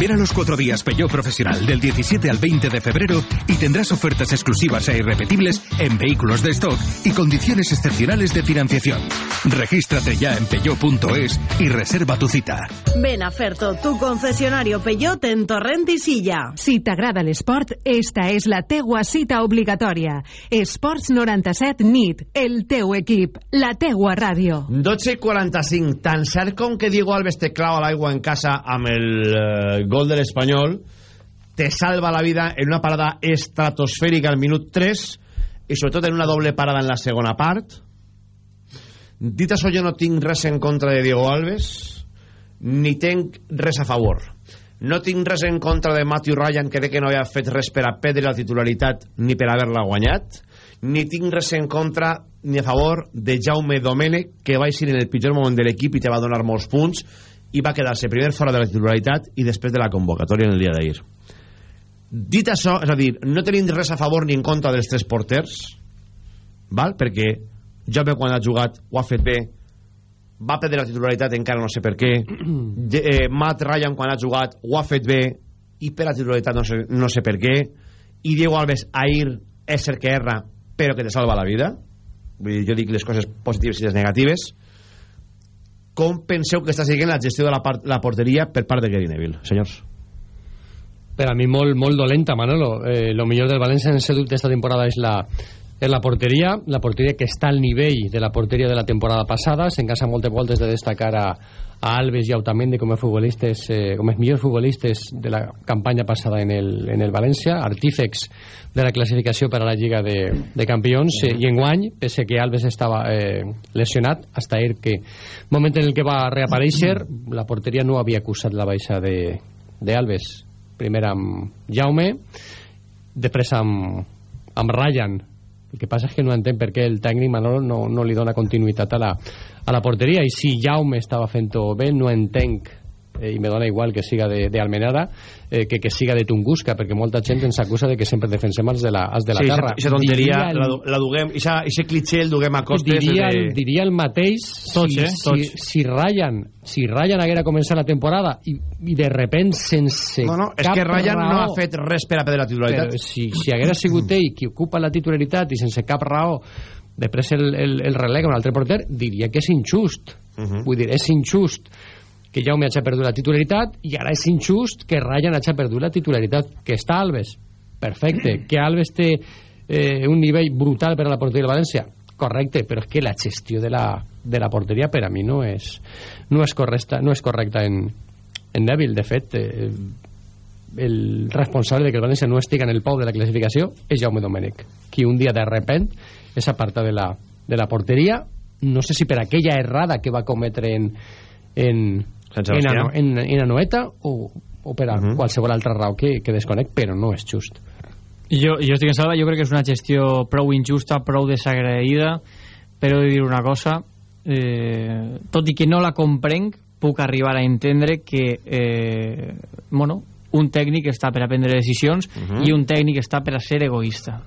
Ven a los cuatro días Peugeot Profesional del 17 al 20 de febrero y tendrás ofertas exclusivas e irrepetibles en vehículos de stock y condiciones excepcionales de financiación. Regístrate ya en peugeot.es y reserva tu cita. Ven a Ferto, tu concesionario Peugeot en Torrent i Silla. Si t'agrada l'esport, esta és la teua cita obligatòria. Esports 97 NIT, el teu equip, la teua ràdio. 12 i 45, tan cert com que Diego Alves te clava l'aigua en casa amb el eh, gol de l'Espanyol, te salva la vida en una parada estratosfèrica al minut 3 i sobretot en una doble parada en la segona part. Dit això, jo no tinc res en contra de Diego Alves, ni tinc res a favor. No tinc res en contra de Matthew Ryan, que crec que no havia fet res per a perdre la titularitat ni per haver-la guanyat, ni tinc res en contra ni a favor de Jaume Domènech, que va ser en el pitjor moment de l'equip i te va donar molts punts, i va quedar-se primer fora de la titularitat i després de la convocatòria en el dia d'ahir. Dit això, és a dir, no tenim res a favor ni en contra dels tres porters, val? perquè Jaume quan ha jugat ho ha fet bé, va perdre la titularitat encara no sé per què, eh, Matt Ryan quan ha jugat ho ha fet bé. I per la titularitat no sé, no sé per què, i Diego Alves ahir és cert que erra però que te salva la vida, vull dir, jo dic les coses positives i les negatives, com penseu que està siguent la gestió de la, part, la porteria per part de Gary Neville, senyors? Per a mi molt, molt dolenta, Manolo. Eh, lo millor del València en ese dubte esta temporada és la, és la porteria, la porteria que està al nivell de la porteria de la temporada passada, s'encasa moltes voltes de destacar a, a Alves i a Otamendi com a futbolistes, eh, com els millors futbolistes de la campanya passada en el, en el València, artífex de la classificació per a la Lliga de, de Campions, eh, i enguany, pese que Alves estava eh, lesionat, hasta ahir que moment en el que va reaparèixer, la porteria no havia acusat la baixa de, de Alves, primer Jaume, després amb, amb Ryan, el que passa és que no entenc per què el tècnic Manolo no, no li dona continuïtat a la, a la porteria. I si Jaume estava fent-ho bé no entenc eh, i me dona igual que siga de, de Almenara eh, que que siga de Tunguska perquè molta gent ens acusa de que sempre defensem els de la, els de la sí, terra Ixa tonteria Diria el- la, la duguem, ixa, ixe clitxé el duguem a costes diria, de... el, diria el mateix Tots, si, eh? Tots. si, si Ryan si Ryan haguera començat la temporada i, i de repent sense No, no, és cap que Ryan raó, no ha fet res per a perdre la titularitat. però si, si haguera sigut ell qui ocupa la titularitat i sense cap raó després el, el, el relega un altre porter diria que és injust Mhm. vull dir, és injust que Jaume hagi perdut la titularitat i ara és injust que Ryan hagi perdut la titularitat que està Alves. Perfecte, que Alves té eh, un nivell brutal per a la porteria de València. Correcte, però és que la gestió de la, de la porteria per a mi no és no és correcta, no és correcta en, en Neville, de fet eh, el responsable de que el València no estigui en el pou de la classificació és Jaume Domènech qui un dia de repent és aparta de la, de la porteria. No sé si per aquella errada que va cometre en en, en. Ano, en, en Anoeta o, o per a qualsevol altra raó que, que desconec, però no és just Jo, jo estic en salva, jo crec que és una gestió prou injusta, prou desagraïda, però he de dir una cosa, eh, tot i que no la comprenc, puc arribar a entendre que eh, bueno, un tècnic està per a prendre decisions Mhm. i un tècnic està per a ser egoista.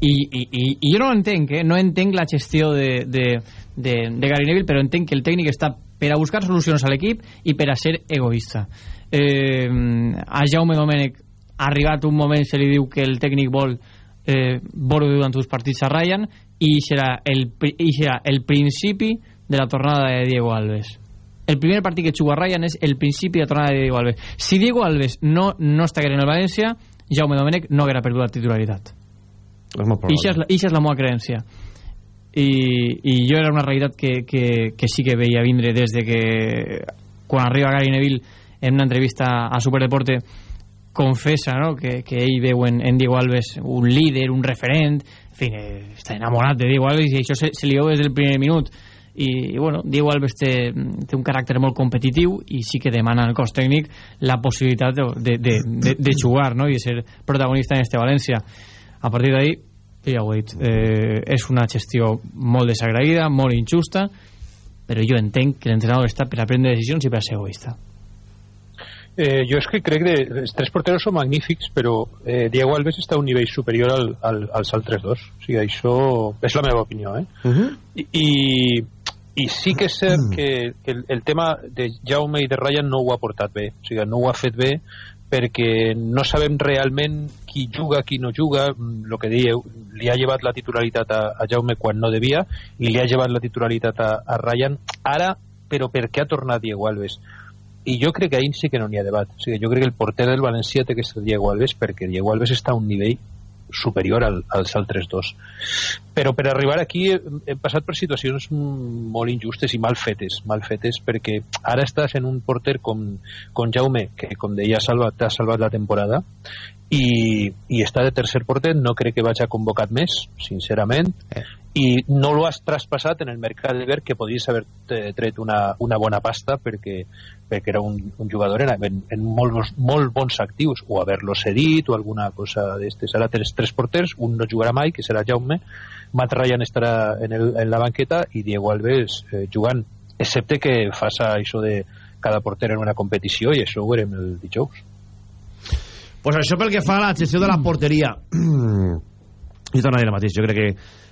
I, i, i, i jo no entenc, eh? no entenc la gestió de, de, de, de Gary Neville, però entenc que el tècnic està per a buscar solucions a l'equip i per a ser egoista. Eh, a Jaume Domènech ha arribat un moment se li diu que el tècnic vol eh, veure durant els partits a Ryan i serà el, i serà el principi de la tornada de Diego Alves. El primer partit que juga Ryan és el principi de la tornada de Diego Alves. Si Diego Alves no, no està en el València Jaume Domènech no haguera perdut la titularitat. És molt i això és, la, ixa és la meva creencia i, i jo era una realitat que, que, que sí que veia vindre des de que quan arriba Gary Neville en una entrevista a Superdeporte confessa no? que, que ell veu en, en Diego Alves un líder, un referent en fi, eh, està enamorat de Diego Alves i això se, se li veu des del primer minut i, i bueno, Diego Alves té, té un caràcter molt competitiu i sí que demana al cos tècnic la possibilitat de, de, de, de, de jugar no? i ser protagonista en este València a partir d'ahí ja ho he dit, eh, és una gestió molt desagraïda, molt injusta però jo entenc que l'entrenador està per a prendre decisions i per a ser egoista Eh, jo és que crec que els tres porteros són magnífics, però eh, Diego Alves està a un nivell superior al, al, als altres dos. O sigui, això és la meva opinió, eh? Uh -huh. I, i sí que és cert que, que el, el tema de Jaume i de Ryan no ho ha portat bé, o sigui, no ho ha fet bé perquè no sabem realment qui juga, qui no juga, el que dieu, li ha llevat la titularitat a, a Jaume quan no devia i li ha llevat la titularitat a, a Ryan. Ara, però per què ha tornat Diego Alves? i jo crec que ahir sí que no n'hi ha debat. O sigui, jo crec que el porter del València té que ser Diego Alves perquè Diego Alves està a un nivell superior al, als altres dos però per arribar aquí hem, passat per situacions molt injustes i mal fetes mal fetes perquè ara estàs en un porter com, com Jaume que com deia ha salvat, la temporada i, i està de tercer porter no crec que vagi convocat més sincerament eh. I no lo has traspassat en el mercat de ver que podries haver tret una, una bona pasta perquè, perquè era un, un jugador en, en, en molt, molt bons actius o haver-lo cedit o alguna cosa d'estes. Ara tens tres porters, un no jugarà mai que serà Jaume, Matt Ryan estarà en, el, en la banqueta i Diego Alves eh, jugant, excepte que faça això de cada porter en una competició i això ho veurem el dijous. Pues això pel que fa a la gestió de la porteria. A dir el mateix jo crec que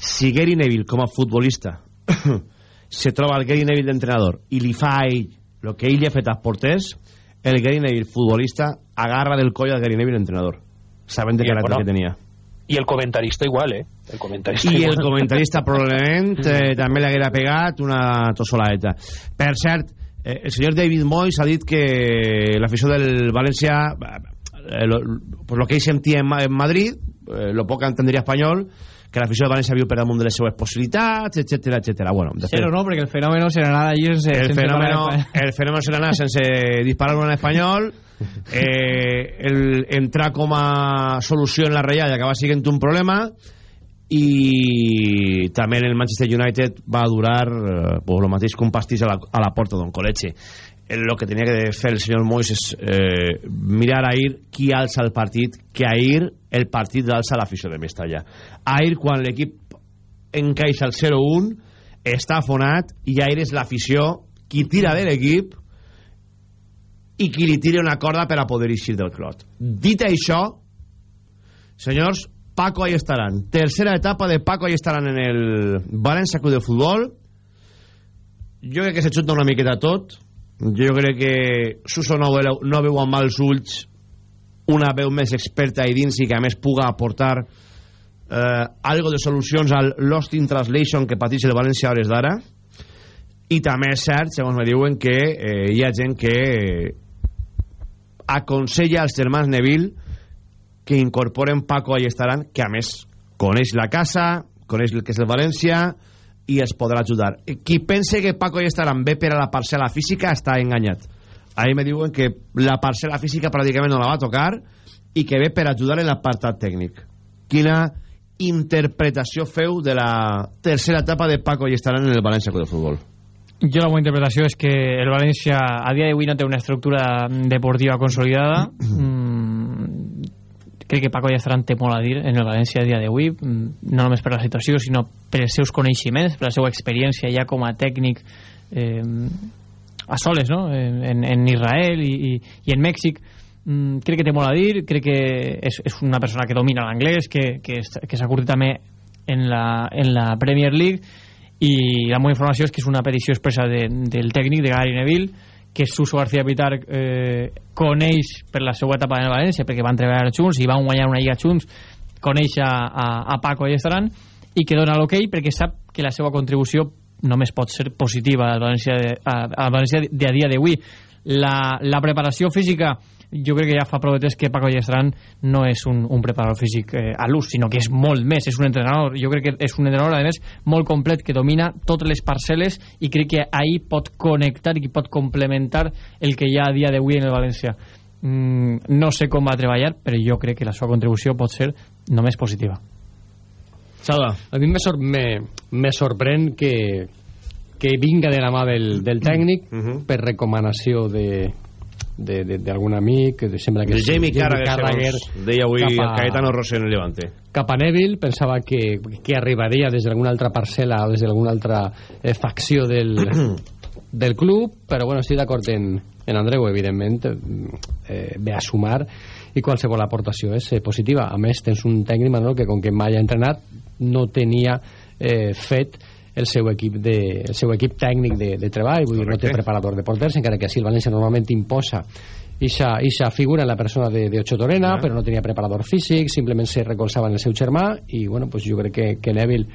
si Gary Neville com a futbolista se troba el Gary Neville d'entrenador i li fa a ell el que ell li ha fet als porters el Gary Neville futbolista agarra del coll al Gary Neville entrenador sabent de bueno, que tenia i el comentarista igual, eh? El comentarista I igual. el comentarista probablement eh, també l'haguera pegat una tossolaeta. Per cert, eh, el senyor David Moyes ha dit que l'afició del València eh, lo, pues lo que ell sentia en, en Madrid eh, lo poc entendria espanyol que l'afició de València viu per damunt de les seues possibilitats, etc etc. Bueno, de fet, no, perquè el fenòmeno serà anar allí sense... El fenòmeno, el fenòmeno serà anar sense disparar en espanyol, eh, el, entrar com a solució en la Reial i acabar siguent un problema, i també en el Manchester United va durar eh, pues, lo mateix que un pastís a la, a la porta d'un col·leche el que tenia que fer el senyor Mois és eh, mirar a ir qui alça el partit que ahir el partit alça l'afició de Mestalla ahir quan l'equip encaixa el 0-1 està afonat i ahir és l'afició qui tira de l'equip i qui li tira una corda per a poder eixir del clot. Dit això senyors Paco ahí estaran. Tercera etapa de Paco ahí estaran en el València Club de Futbol. Jo crec que se xuta una miqueta tot jo crec que Suso no veu, no veu amb mals ulls una veu més experta i dins i que a més puga aportar eh, algo de solucions al Lost in Translation que pateix el València a hores d'ara. I també és cert, segons me diuen que eh, hi ha gent que eh, aconsella als germans Neville que incorporen Paco i estaran que a més coneix la casa coneix el que és el València i es podrà ajudar. Qui pense que Paco i estaran bé per a la parcel·la física està enganyat. Ahí me diuen que la parcel·la física pràcticament no la va tocar i que ve per ajudar en l'apartat tècnic. Quina interpretació feu de la tercera etapa de Paco i estaran en el València Club de Futbol? Jo la meva interpretació és que el València a dia d'avui no té una estructura deportiva consolidada mm, crec que Paco Llastrán té molt a dir en el València a dia d'avui, mm, no només per la situació, sinó per els seus coneixements, per la seva experiència ja com a tècnic eh, a soles, no? en, en Israel i, i, i en Mèxic. Mm, crec que té molt a dir, crec que és, és una persona que domina l'anglès, que, que, que s'ha curtit també en la, en la Premier League, i la meva informació és que és una petició expressa de, del tècnic, de Gary Neville, que Suso García Pitar eh, coneix per la seva etapa en València perquè van treballar junts i van guanyar una lliga junts coneix a, a, a Paco i Estaran i que dona l'ok perquè sap que la seva contribució només pot ser positiva al València de, a, al València de a dia d'avui. La, la preparació física jo crec que ja fa prou de temps que Paco Llestran no és un, un preparador físic eh, a l'ús, sinó que és molt més, és un entrenador. Jo crec que és un entrenador, a més, molt complet, que domina totes les parcel·les i crec que ahir pot connectar i pot complementar el que hi ha a dia d'avui en el València. Mm, no sé com va treballar, però jo crec que la seva contribució pot ser només positiva. Salva. A mi me, sor me, me sorprèn que, que vinga de la mà del, del tècnic per recomanació de d'algun amic que sembla que de Jamie, Carragher, Carragher deia avui a, Caetano Rossi en el Levante. Cap a Neville pensava que, que arribaria des d'alguna altra parcel·la o des d'alguna altra eh, facció del, del club però bueno, estic d'acord en, en Andreu evidentment eh, ve a sumar i qualsevol aportació és eh, positiva. A més tens un tècnic Manolo, que com que mai ha entrenat no tenia eh, fet el seu equip, de, el seu equip tècnic de, de treball, vull dir, no té preparador de porters, encara que així el València normalment imposa ixa, ixa figura en la persona de, de Ocho Torena, yeah. però no tenia preparador físic, simplement se recolzava en el seu germà, i bueno, pues jo crec que, que Neville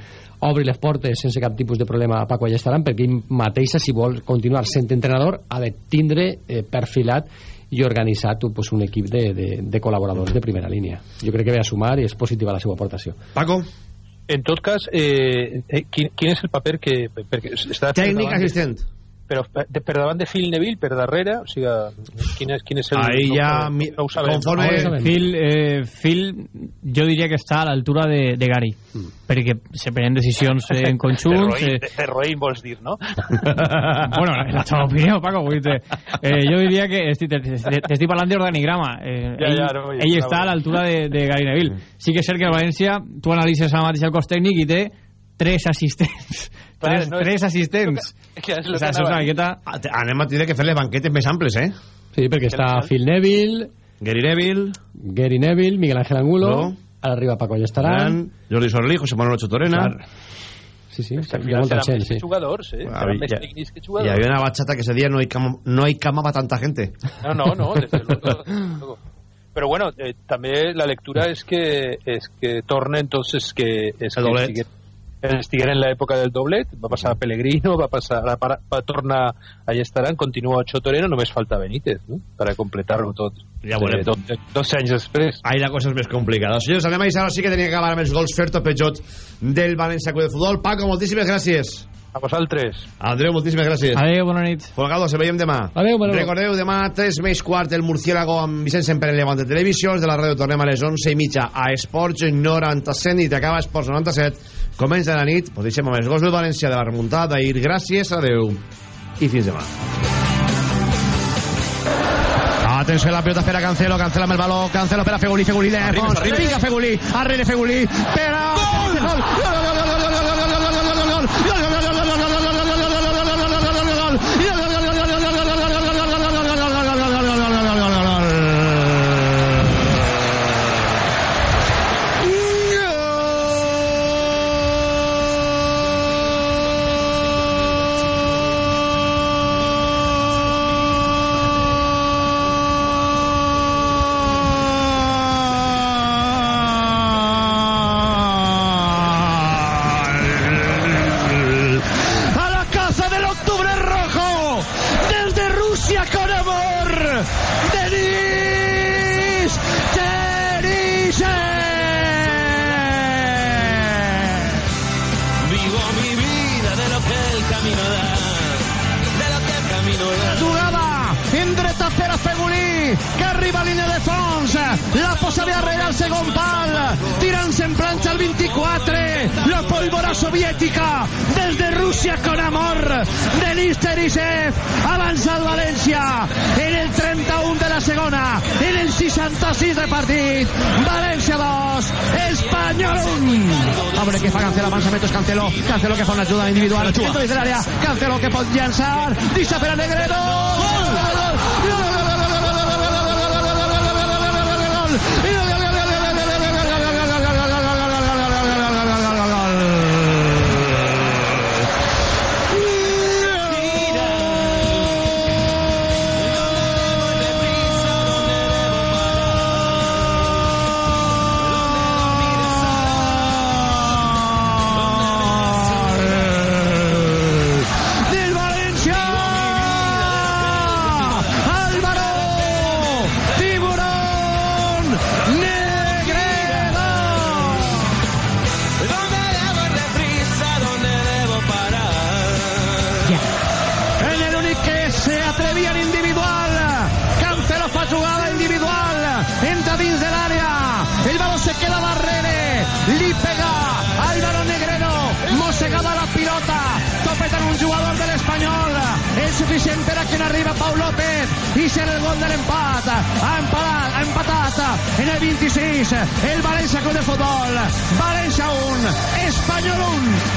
obri les portes sense cap tipus de problema a Paco Allestaran, perquè ell mateixa, si vol continuar sent entrenador, ha de tindre eh, perfilat i organitzat pues, un equip de, de, de col·laboradors de primera línia. Jo crec que ve a sumar i és positiva la seva aportació. Paco? En tot cas, eh, eh, quin, quin és el paper que... Perquè està Tècnic assistent. Però per, per davant de Phil Neville, per darrere, o sigui, quin és, quin és el... Ahí ja, no, no, no conforme... Phil, eh, Phil, jo diria que està a l'altura de, de Gary, mm. perquè se prenen decisions eh, en conjunt... De, de, de Roïn, vols dir, no? bueno, la teva opinió, Paco, vull dir, eh, jo diria que t'estic parlant d'organigrama. Eh, ja, ell, ja, no, ja, ell està a l'altura de, de Gary Neville. Sí que és cert que el València, tu analitzes ara mateix el cos tècnic i té tres assistents Clar, tres, no tres assistents. Que, és o sigui, una miqueta... Anem a tindre que fer les banquetes més amples, eh? Sí, perquè està Phil Neville... Gary Neville... Gary Neville, Miguel Ángel Angulo... No. Ara arriba Paco Llestaran... Jordi Sorlí, José Manuel Ocho Torena... Clar. Sí, sí, hi ha molta gent, sí. jugadors, eh? Bueno, més ja, tècnics que jugadors. Hi havia una bachata que ese día no hay cama, no hay cama para tanta gente. No, no, no, desde luego. Pero bueno, eh, també la lectura és que, és que torna entonces que... És el doblet. Que, estiguera en l'època del doblet, va passar a Pellegrino, va passar a, va, va tornar a Estaran, continua Ocho Toreno, només falta Benítez, no? per a completar-ho tot. Ja veurem. Eh, dos, dos anys després. Ahí la cosa és més complicada. Senyors, anem a Isaro, sí que tenia que acabar amb els gols Ferto Pejot del València Club de Futbol. Paco, moltíssimes gràcies. A vosaltres. Andreu, moltíssimes gràcies. Adéu, bona nit. Folgado, se veiem demà. Adéu, bona nit. Recordeu, demà 3 més quart, el Murciélago amb Vicent Semper en Levante Televisió. de la ràdio tornem a les 11 i mitja a Esports 97 i t'acaba Esports 97 Comença la nit, pues deixem amb els gols del València de la remuntada d'ahir. Gràcies, adeu i fins demà. Atenció, la pelota espera Cancelo, Cancelo amb el baló, Cancelo espera Fegulí, Fegulí, Fons, vinga Fegulí, arrere Fegulí, espera, gol, gol, gol, gol, gol, gol, gol, gol, gol, gol, gol, gol, gol, gol, soviètica des de Rússia con amor de l'Ister Isef avança el València en el 31 de la segona en el 66 de partit València 2 Espanyol 1 a veure què fa Cancelo avança Cancelo Cancelo que fa una ajuda individual dentro de l'àrea Cancelo que pot llançar deixa per a Negredo el València Club de Futbol València 1 Espanyol 1